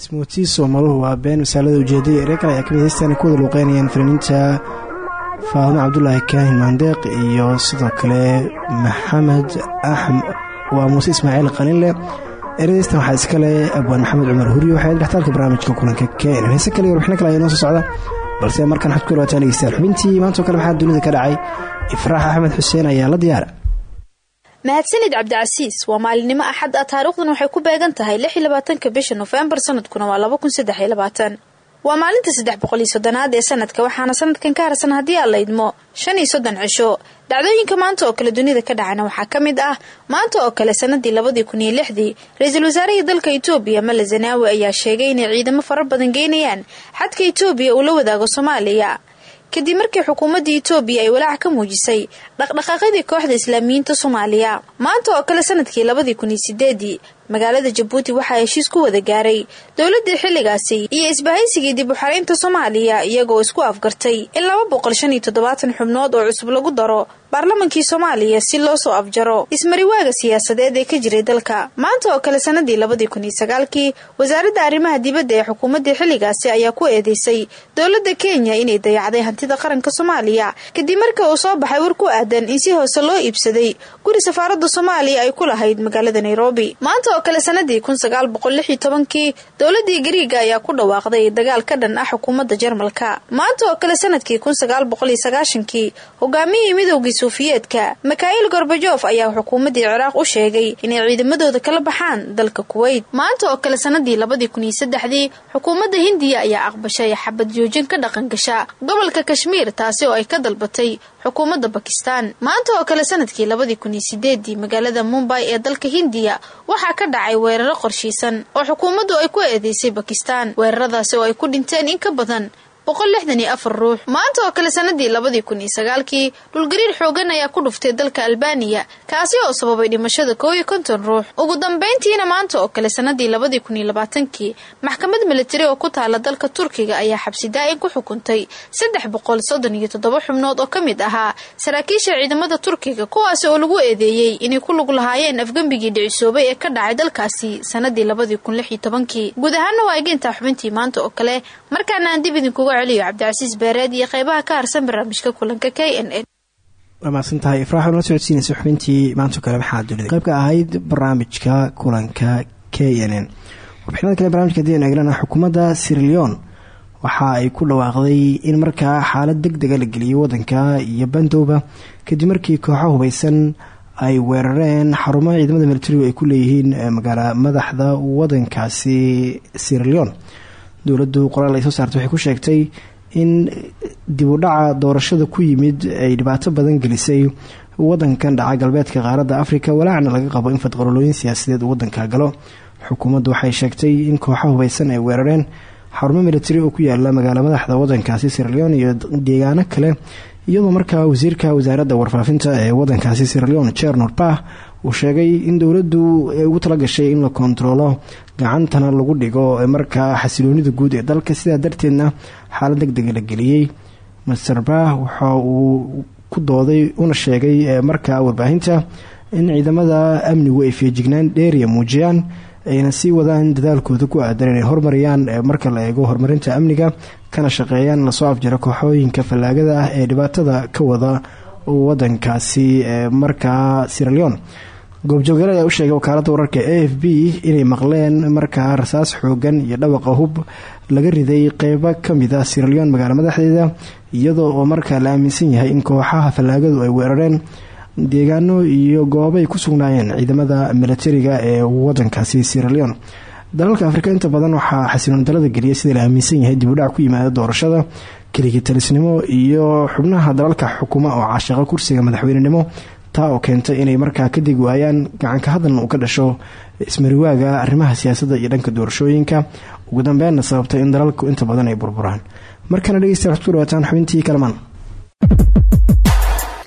ismuutii soomaluhu waa been masaalada ujeedada eree kale ayaa ka mid heystaan ku wada luuqeynayaan fanaaniinta faadmo cabdulaahi kaahin maandeeq iyo sidoo kale maxamed axmed. Waa muuse ismaaciil qalinle eredeystan waxaa iskale abwaan maxamed cumar huriyo waxay dhextaalka barnaamijka kulanka keenan heese kale iyo warbixino kale ayaa noo soo socda balse markaan waxad ku dhawaataan dhegeystayaal xubintii maantao kale maxaa dunida ka dhacay ifraax axmed xuseen ayaa la diyaara mahadsanid cabdicasiis waa maalinimo axad ah. Taariikhdan waxay ku beegan tahay lix iyo labaatanka bisha nofembar sanadkuna waa laba kun saddex iyo labaatan. Waa maalinta saddex boqol soddonaad ee sanadka waxaana sanadkan ka harsan haddii aan la idmo shan iyo soddon cisho. Dhacdooyinka maanta oo kale dunida ka dhacana waxaa ka mid ah. Maanta oo kale sanadii labadii kun iyo lixdii ra'iisul wasaarihii dalka itoobiya male zanaawi ayaa sheegay inay ciidamo fara badan geynayaan xadka itoobiya uu la wadaago soomaaliya kadib markii xukuumadda itoobiya ay walaac ka muujisay dhaqdhaqaaqyadii kooxda islaamiyiinta soomaaliya maanta oo kale sannadkii labadii kun iyo sideedii magaalada jabuuti waxaa heshiis ku wada gaaray dowladii xilligaasi iyo isbahaysigii dib u xaraynta soomaaliya iyagoo isku afgartay in laba boqol shan iyo toddobaatan xubnood oo cusub lagu daro baarlamankii soomaaliya si loo soo afjaro ismariwaaga siyaasadeed ee ka jiray dalka. Maanta oo kale sanadii labadii kun iyo sagaalkii wasaaradda arrimaha dibadda ee xukuumaddii xilligaasi ayaa ku eedeysay dowladda kenya inay dayacday hantida qaranka soomaaliya kadib markii uu soo baxay war ku aadan in si hoose loo iibsaday guri safaaradda soomaaliya ay ku lahayd magaalada nairobi. Maanta kale sanadii kun sagaal dowladii gariiga ayaa ku dhawaaqday dagaal ka dhan ah xukuumadda jarmalka. Maanta oo kale sannadkii sagaashankii hogaamiyihii midowgii suufiyeedka mikhail gorbajof ayaa xukuumaddii ciraaq u sheegay inay ciidamadooda kala baxaan dalka kuweyt maanta oo kale sanadii labadii xukuumadda hindiya ayaa aqbashay xabad joojin ka dhaqan gasha gobolka kashmiir taasi oo ay ka dalbatay xukuumadda bakistan maanta oo kale sannadkii labadii kun magaalada mumbay ee dalka hindiya waxaa ka dhacay weeraro qorshiisan oo xukuumaddu ay ku eedeysay bakistan weeraradaasi oo ay ku dhinteen in ka badan ruux. Maanta oo kale sanadii labadii kun iyo sagaalkii dhulgariir xoogan ayaa ku dhuftay dalka albaniya kaasi oo sababay dhimashada koow iyo konton ruux. Ugu dambeyntiina maanta oo kale sanadii labadii kun iyo labaatankii maxkamad militari oo ku taala dalka turkiga ayaa xabsi daa-in ku xukuntay. Saddex boqol soddon iyo toddoba xubnood oo ka mid ahaa saraakiisha ciidamada turkiga kuwaasi oo lagu eedeeyey inay ku lug lahaayeen afgembigii dhicisoobay ee ka dhacay dalkaasi sanadii labadii kun lix iyo tobankii. Guud ahaana waa egeyntaa xubintii maanta oo kale markaana aan dib idinkuga celiyo cabdicasiis beereed iyo qeybaha ka harsan barnaamijka kulanka k n n. Waa mahadsantahay ifraax nala socodsiinaysa xubintii maanta kale maxaa dunida. Qayb ka ahayd barnaamijka kulanka k n n. Kale barnamijka haddii aynu eeglana xukuumadda sirleon waxa ay ku dhawaaqday in markaa xaalad deg dega la geliyo wadanka iyo bandowba kadib markii kooxo hubeysan ay weerareen xarumaha ciidamada militarigu ay ku leeyihiin magaala madaxda wadankaasi sirleon dowladdu qoraal ay soo saartay waxay ku sheegtay in dib u dhaca doorashada ku yimid ay dhibaato badan gelisay wadankan dhaca galbeedka qaaradda afrika walaacna laga qabo in fadqorolooyin siyaasadeed uu wadanka galo. Xukuumaddu waxay sheegtay in kooxo hubeysan ay weerareen xarumo militari oo ku yaalla magaalo madaxda wadankaasi siraleon iyo deegaano kale iyadoo markaa wasiirka wasaaradda warfaafinta ee wadankaasi siraleon jernor bah uu sheegay in dowladdu ay ugu talagashay in la kontaroolo gacantana lagu dhigo markaa xasiloonida guud ee dalka. Sidaa darteedna xaalad deg dega la geliyey. Master waxa uu ku dooday una sheegay markaa warbaahinta in ciidamada amnigu ay feejignaan dheeriya muujiyaan ayna sii wadaan dadaalkooda ku aadan inay hormariyaan marka la eego horumarinta amniga kana shaqeeyaan la soo afjaro kooxooyinka fallaagada ah ee dhibaatada ka wada wadankaasi markaa siraleon goobjoogale ayaa u sheegay wakaaladda wararka a f b inay maqleen markaa rasaas xoogan iyo dhawaqa hub laga riday qeybo ka mid ah siraleon magaalo madaxdeeda iyadoo oo markaa la aaminsan yahay in kooxaha fallaagadu ay weerareen deegaano iyo goobay ku sugnaayeen ciidamada milatariga ee wadankaasi siraleon dalalka afrika inta badan waxaa xasiloon dalada geliya sida la aaminsan yahay dibudhac ku yimaada doorashada keligii talisnimo iyo xubnaha dalalka xukuma oo caashiqo kursiga madaxweynenimo taa oo keentay inay markaa ka degi waayaan gacanka hadalna uu ka dhasho ismariwaaga arrimaha siyaasadda iyo dhanka doorashooyinka. Ugu dambeynna sababtay in dalalku inta badan ay burburaan. Markana dhegeystayaal waxad ku dhawaataan xubintii kalamaan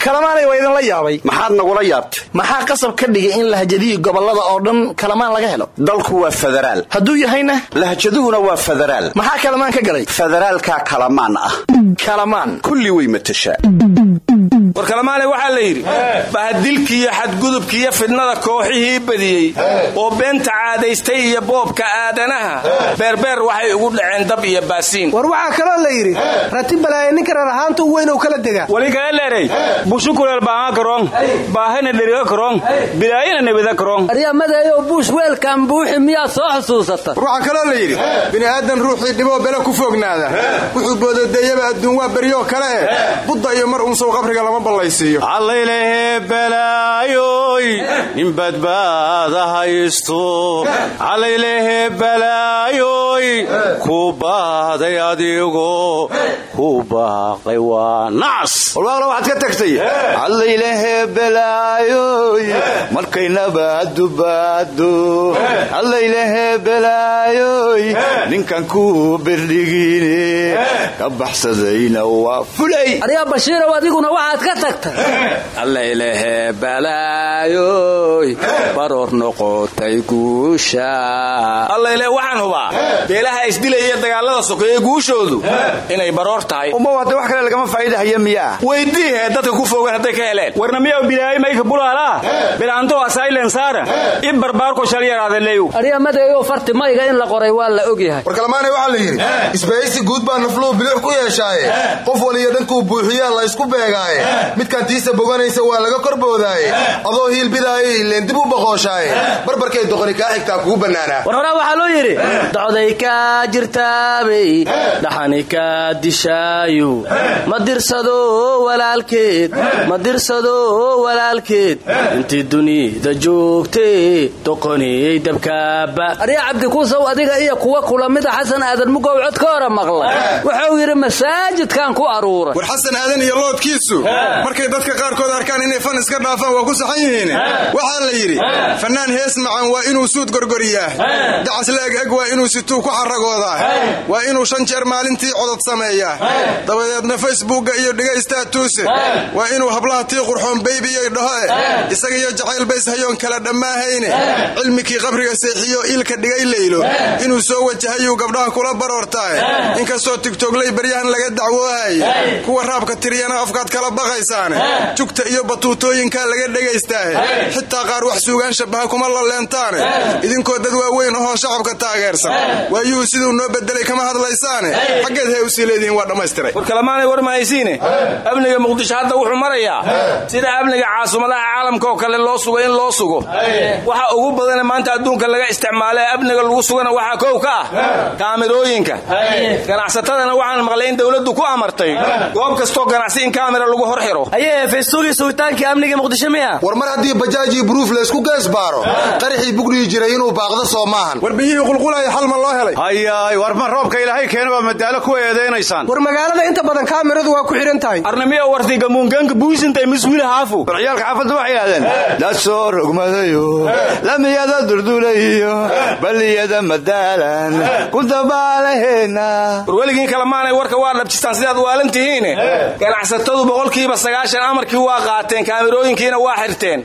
kalamaanay waa idinla yaabay. Maxaad nagula yaabtay? Maxaa qasab ka dhigay in lahjadihii gobollada oo dhan kalamaan laga helo? Dalku waa federaal. Hadduu yahayna? Lahjaduhuna waa federaal. Maxaa kalamaan ka galay? Federaalkaa kalamaan ah. Kalamaan. Kulli way matashaa war kalamaane waxaa la yidhi bahadilkiiyo xadgudubkiiyo fidnada kooxihii badiyey oo beenta caadaystay iyo boobka aadanaha beerbeer waxay ugu dhaceen dab iyo baasiin. War waxaa kaloo la yidhi rati balaaye ninka reer ahaanta u weyn ou kala degaa. Kala leeray bushukuleel baanga karong baahina dheriga karong bilaayina nebida karong aryamadeeyow buush weelkan buuxi miyaad soo xusuusata waxaa kaloo la yidhi bini aadan ruuxii dhiboo bele ku foognaada. Wuxuu boododeeyaba adduun waa beryoo kale eh. Budda iyo mar unsow qabriga lama ballaysiiyo. Callaylehe balaayoy nin badbaada haysto. Callaylehe balaayoy ku baahday adigo. Ku baaqay waa nacas walwaaqla waxaad ka tagtay callaylehe balaayoy markay nabaaddubaado callaylehe balaayoy ninkan ku berdhigiine ka baxsadayna waa fulay aryaa bashiirow adiguna waxaad ka tagtay allaylehe balaayoy baroor noqotay guusha allayle waxaan hubaa beelaha isdilaya dagaalada sokeeye guushoodu inay baroor tahay uma wade wax kale lagama faa'iidahaya miyaa weydiihe dadka ku fogan hadday ka heleen warna miyaw bilaayi mayka bulaalaa bilaanto asaylen saara? I barbaarko shal yaraadaleeyow aryamadeeyow farti mayga in la qoray waa la ogyahay war kalamaanay waxaa la yidhi isbahaysi guud baa nafluhu bilix ku yeeshaaye. Qof waliya dhankuu buuxiyaa la ysku beegaaye. Midkaan tiisa boganaysa waa laga korboodaaye adoo hiilbidaaye ileen dib u boqooshaaye barbarkay doqoni kaa xigtaa kugu bannaanaa. War horaa waxaa loo yidhi docday kaa jirtaabay dhaxani kaa dishaayo ma dirsado walaalkeed ma dirsado walaalkeed. Intii dunida joogtee doqoniyey dabkaaba arya cabdikuusow adiga iyo kuwa kula mida xasan aadan mugow cod ka hora maqlay. Wuxuu yidhi masaajidkan ku aruuray. War xasan aadan iyo loodkiisu. Markay dadka qaarkood arkaan inay fan iska dhaafaan waa ku saxan yihiin. Waxaa la yidhi fannaan hees macan waa inuu suud gorgoriyaa. Dacas la eg eg waa inuu situu ku xaragoodaa waa inuu shan jeer maalintii codod sameeyaa. Dabadeedna facebookga iyo dhigaystaa tuuse waa inuu hablaha tii qurxoon beybiyay dhahoe isaga iyo jacayl bays hayoon kala dhammaahayne. Cilmikii qabriga seexiyo iilka dhigay leylo inuu soo wajahayuu gabdhaha kula baroortaae inkastoo tigtogley baryahan laga dacwoohay. Kuwa raabka tiriyana afkaad kala baqaysaane jugta iyo batuutooyinkaa laga dhegaystaahe xitaa qaar wax suugaan shabaha kuma laleentaane idinkoo dad waaweyn ahoo shacabka taageersan. Waayuhu siduu noo bedelay kama hadlaysaane xaggeed hay u sii leedihiin waa dhammaystiray. War kalamaanay war mahaysiine amniga muqdisho hadda wuxuu marayaa sida amniga caasimaddaha caalamka oo kale loo sugo in loo sugo. Waxa ugu badane maanta adduunka laga isticmaala amniga lagu sugana waxaa kow ka ah. Kaamirooyinka. Ganacsatadana waxaan maqlay in dowladdu ku amartay. Goob kastoo ganacsi in kaamira lagu hor xiro. Ayee festuugii sugitaankii amniga muqdisho miya? War mar haddii bajaajii buruuf laysku gees baaro qaraxii bugdhihi jiray inuu baaqdo soo maahan war biyihii qulqulaya xal ma loo helay? Hayaay war ma roobka ilaahay keena baa madaalo ku eedaynaysaan war magaalada inta badan kaamiradu waa ku xidhan tahay. Arnamiya wartay gamuungaanka buisintay miswiil haafu war ciyaalka xaafadda waxay yidhahdeen dad soo rogmadayo lamiyada durdulayo baliyada madaalan ku dabaalaheena war weligiin kalemaanay warka waa dhabjistaan sidaad waalan tihiine ganacsatadu boqolkiiba sagaashan amarkii waa qaateen kaamirooyinkiina waa xirteen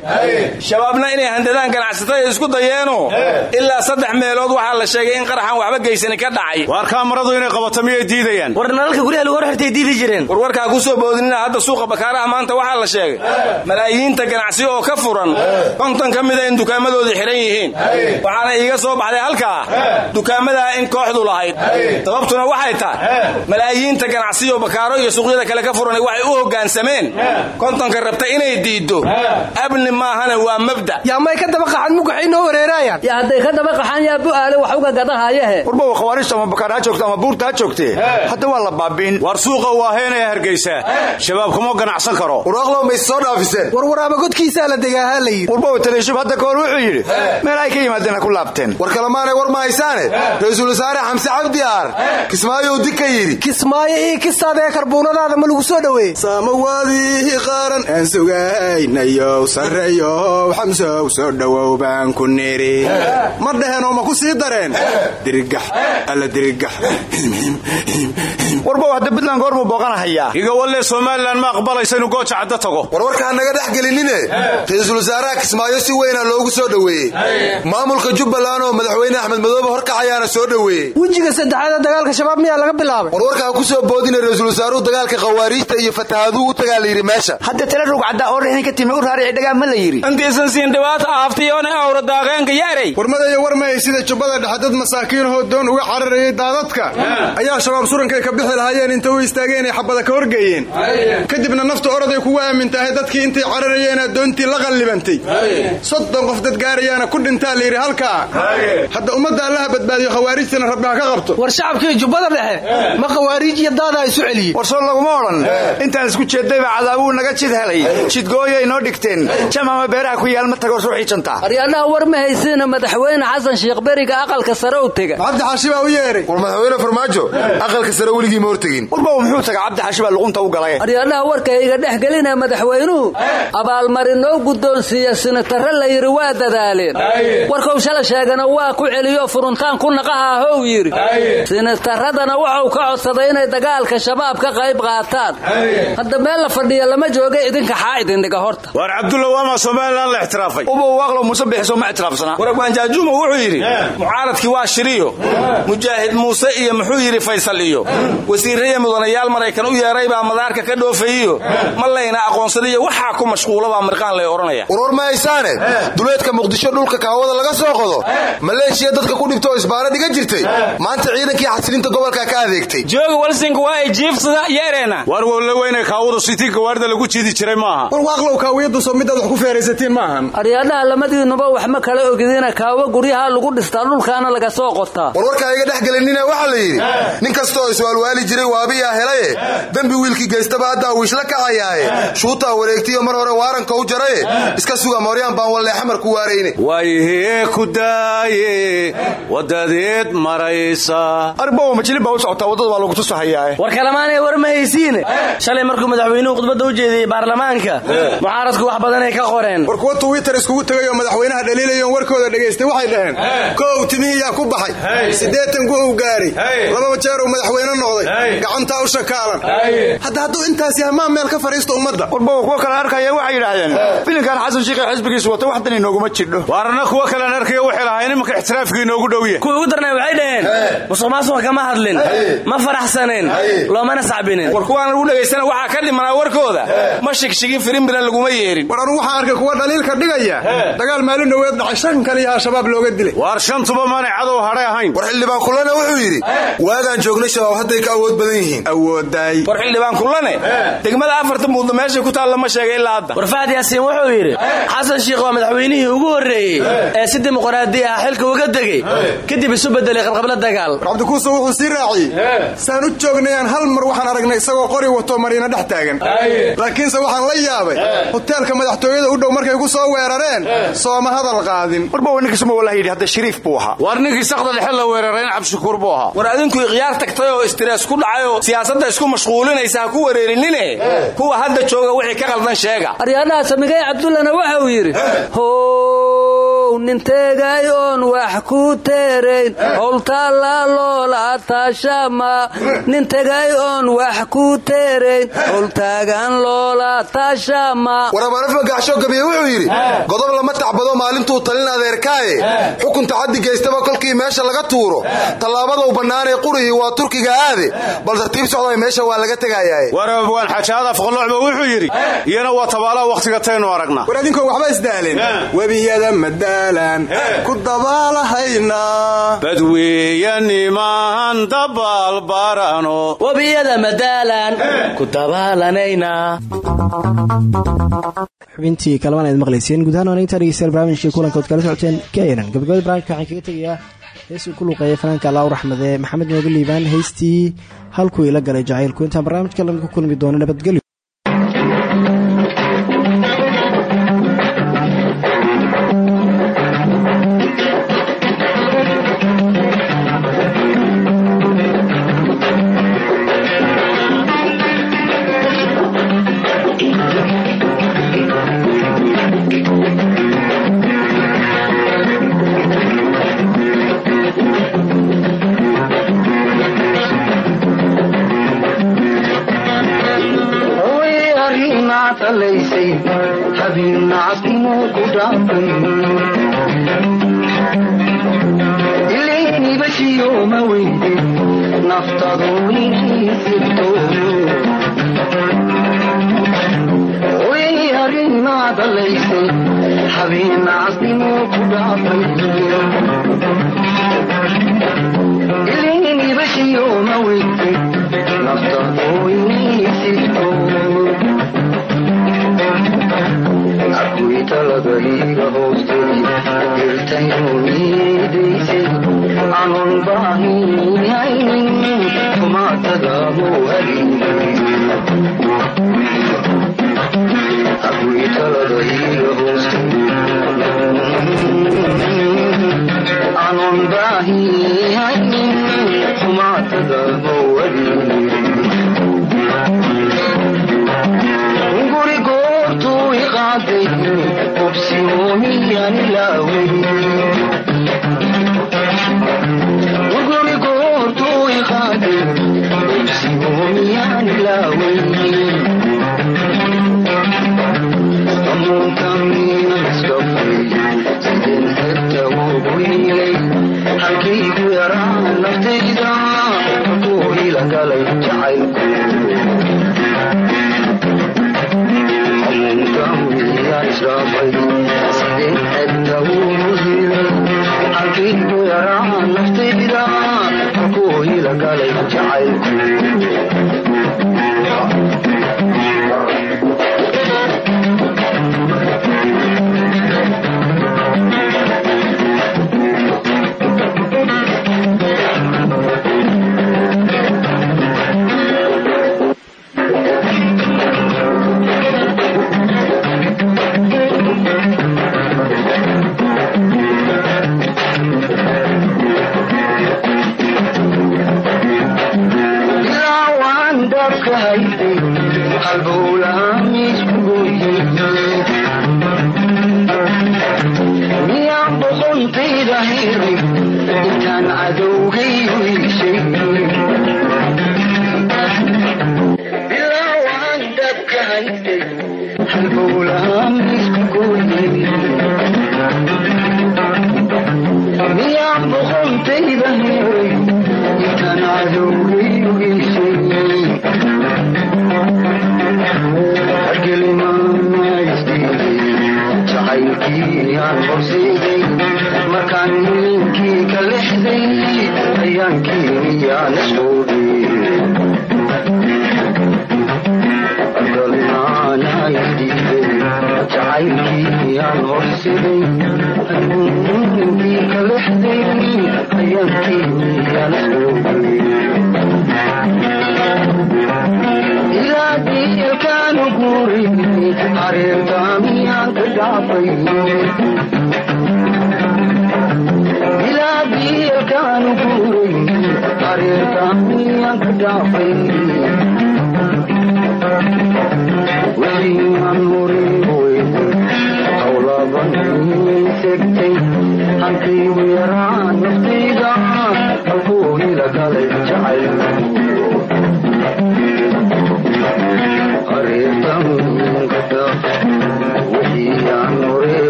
shabaabna inay handadaan ganacsatada isku dayeeno ilaa saddex meelood waxaa la sheegay in qaraxan waxba geysani ka dhacay waar kaamaradu inay qabato miyay diidayaan war nalalka guryaha lagu hor xirtay diidi jireen war warkaa ku soo boodinina hadda suuqa bakaaraha maanta waxaa la sheegay. Malaayiinta ganacsi oo ka furan konton ka mida in dukaamadoodii xihan yihiin. Waxaana iiga soo baxday halkaa. Dukaamadaa in kooxdu lahayd. Sababtuna waxay tahay malaayiinta ganacsi oo bakaaro iyo suuqyada kale ka furan waxay u hoggaansameen kontonka rabta inay diiddo. Abni maahana waa mabda. Yaa may ka daba qaxan? Mugaxay noo wareeraayaan yaa hadday ka daba qaxan yaa bu'aale wax uga gadahayahe warbawa khawaariijta ama bakaar ha joogto ama buurta ha joogtee. Hadda waa la baabiin. Waar suuqa waa heenaya hargeysaa shabaab kuma ganacsan karo. Waraqlow may soo dhaafiseen? Warwaraaba godkiisaa la degaaha la yidhi. Warbawa taliishub hadda kahor wuxuu yidhi meel ay ka yimaadeen ha ku laabteen. War kalemaanay war ma haysaane? Ra'iisul wasaare xamse cabdi aar kismaayo uu dika yidhi. Kismaayo ii kistaada ee karbuunadaada ma lagu soo dhoweeyey samawaadii qaaran. Aan sugaynayow sarreeyow xamsow soo dhowow baan ku niri. Ma dheheen oo ma ku sii dareen? Dirigax alla dirigax warbaw hadda buntland goormuu booqanahayaa. Igawalle somalilan ma aqbalaysa inuu gooja caddo tago. War warkaa naga dhex gelinine ra'iisul wasaaraha kismaayo si weynaa loogu soo dhoweeyey. Maamulka jubbaland oo madaxweyne axmed madoobe horkacayaana soo dhoweeyey. Wejiga saddexaad ee dagaalka shabaab miyaa laga bilaabay? War warkaa ku soo boodina ra'iisul wasaaruhu dagaalka khawaariijta iyo fatahaaduu u tagaa la yidhi meesha. Hadda tala rog caddaa oo rixin ka timi u raarici dhagaa ma la yidhi. Intiisan siin dhibaata aaftiyoona awra daaqeenka yaarey warmadaya war mahay sida jubbada dhexe dad masaakiinahoo doon uga cararayay daadadka ayaa shabaab surankay ka bixi lahaayeen inta u istaageen ay xabada ka horgeeyeen. Kadibna nafta oroday kugu aamintahay dadkii intay cararayeena doontii la qallibantay. Soddon qof dad gaarayaana ku dhintaa la yidhi halkaa. Hadda ummadda allaha badbaadiyo khawaarijtana rabbi ha ka qabto. War shacabkii jubbada dhexe ma khawaariij iyo daadaa isu celiyey war soo laguma odhan. Intaan isku jeedayba cadaabuu naga jid helay. Jidgooyay noo dhigteen. Jamama beeraha ku yaal ma tago ruuxii jantaa aryaadhaha war ma haysiina madaxweyne xasan sheekh beriga aqalka sare u tega. Cabdi xaashi baa u yeedhay war madaxweyne farmaajo aqalka sare weligii ma hortegin. Warbaw muxuu taga cabdi xaashi baa luqunta u galay aryaadhaha warka iga dhex gelina madaxweynuhu abaalmarin noo guddoonsiiya sinatarre la yidhi waa dadaaleen. Warkuu shala sheegana waa ku celiyo furuntaan ku naqaha ahow yidhi. Sinataradana wuxuu ka codsaday inay dagaalka shabaab ka qayb qaataan. Hadda meel la fadhiya lama jooga idinka xaa idindhiga horta. Waar cabdulla waama somalilan la ixtiraafay? Uba waaqlo muuse bixiso ma ixtiraafsanaa? Waragwaanjaajuuma wuxuu yidhi mucaaradkii waa shiriyo. Mujaahid muuse iyo muxuu yidhi faysal iyo. Wasiirraya mudanayaal maraykan u yeeray baa madaarka ka dhoofayiyo ma layna aqoonsaniyo waxaa ku mashquulabaa mirqaan lay odhanaya warwar ma haysaane? Duleedka muqdisho dhulka kaawada laga soo qodo? Maleeshiya dadka ku dhibta oo isbaara dhiga jirtay. Maanta ciidankii xasilinta gobolka ka adeegtay. Jooga walsinka waa ay jiifsada yeereena waar wowle weyne kaawadu sitii gawaarida lagu jiidi jiray maaha. War waaqlow kaawiyadu soo midaad wax ku feeraysatiin maahan. Aryaadhaha lamadiinuba wax ma kala ogidina kaawo guryaha lagu dhistaa dhulkaana laga soo qotaa war warkaa iga dhex gelinina waxaa la yidhi nin kasta oo iswaalwaali jiray waabiyaa helaye. Dembi wiilkii geystaba haddaa wiishla kacayaaye shuutaa wareegtiyo mar hore waaranka u jaraye iska suga mooryaan baan wallee xamar ku waarayne waayhee ku daaye wadadeed maraysa. Arbow majlib baa u socotaa waddada waa lagu tusahayaa war kalamaanay war ma haysiine shalay markuu madaxweynuhu khudbadda u jeediyey baarlamaanka mucaaradku wax badanay ka qoreen. War kuwa twitter iskugu tegay oo madaxweynaha dhaliilayoon warkooda dhegaystay waxay dhaheen kow timihiyaa ku baxay siddeetan gu uu gaaray laba jeer uu madaxweyne noqday gacantaa u shakaalan hadda hadduu intaas yahay maa meel ka fadhiisto ummadda. Warbow kuwa kale arkaya waxay yidhaahdeen filinkan xasan shiikhe xisbigiisu wata wax dan inooguma jidho waarna kuwa kalean arkaya waxay lahayn imanka ixtiraafkii inoogu dhowya kuwii ugu darnay waxay dhaheen musuq maasuqa kama hadlin ma faraxsaneen loomana sacbinin. War kuwaan lagu dhegaystana waxaa ka dhimanaa warkooda. Ma shigshigin firimbilan laguma yeerin. War anugu waxaan arkay kuwa dhaliilka dhigaya. Dagaal maalin dhoweed dhacay shan kaliya al-shabaab looga dilay. Waar shantuba maanay cadow hadhay ahayn. War xildhibaan kullana wuxuu yidhi waagaan joognay shabaab hadday ka awood badan yihiin. Awoodaay war xildhibaan kullane degmada afarta muuddo meeshay ku taalla ma sheega ilaa hadda. War fahad yaasiin wuxuu yidhi xasan shiikh waa madaxweynihii ugu horreeyey ee si dimuqraadi ah xilka uga degey kadib isu bedelay qabqabla dagaal. Cabdikuuso wuxuu sii raaciyey. Saan u joognayaan hal mar waxaan aragnay isagoo qori wato mariina dhex taagan. Laakiinse waxaan la yaabay hoteelka madaxtooyada u dhow markay ku soo weerareen sooma hadal qaadin. Warba ninkiisuma wallahi yidhi hadda shariif buu ahaa. Waar ninkii sakda dhexe la weeraray in cabdishakuur buu ahaa. War adinku ikhyaar tagtay oo istirees ku dhacay wacayoo siyaasadda isku mashquulinaysa ha ku wareerinine kuwa hadda jooga wixii ka qaldan sheega. Aryaadhaha samigay cabdullana waxa uu yidhi how ninteegay oon wax ku teerayn. Howltaalla loola taashama nintegay oon wax ku teerayn. Howltaagan loola taashama warabarafma gaxsho gabiye wuxuu yidhi godob lama tacbado maalintuu talin adeerkaaye xukun taxaddi geystaba kolkii meesha laga tuuro. Tallaabadou bannaanee qurihii waa turkiga aade. Bal tartiib socday meesha waa laga tegayaaye warababwaan xajaada faqloocba wuxuu yidhi iyana waa tabaalaha wakhtiga taynu aragna. War adinkoo waxba isdaalin webiyada madaalan ku dabaalahayna badweeyanimaan dabaalbarano webiyada madaalan ku dabaalanayna. Xubintii kalaban aad maqlayseen guud ahaan waana intaa dhegeystayaal barnaamijkii kulanka ood kala socoteen keenan gabagabada barnamijka waxaan kaga tegayaa heesuu ku luuqeeyay fanaanka allahu raxmade maxamed nooga liibaan heystii halkuu ila galay jacaylku. Intaan barnaamijka la mid ku kulmi doono nabadgelyo dhalaysay habeen nacasnimuu ku dhaafay ilaynibashiyooma weyde naftadu abuytalada hiiga hoosteli hirtaynu miidaysay anon baahinayn tumaatadaamu abuytalada hiiga hoosteli anon baahinayn tumaatadaamu adin cadaydo obsioomiyan laawgurigoortuu iqaaday obsioomiyan laawemuutamiinasdhaqeey sideen xegta ugu hilay halkaygu yaraan naftayda kuu hilagalay Bilaadi kaanu guuray, areertaamiya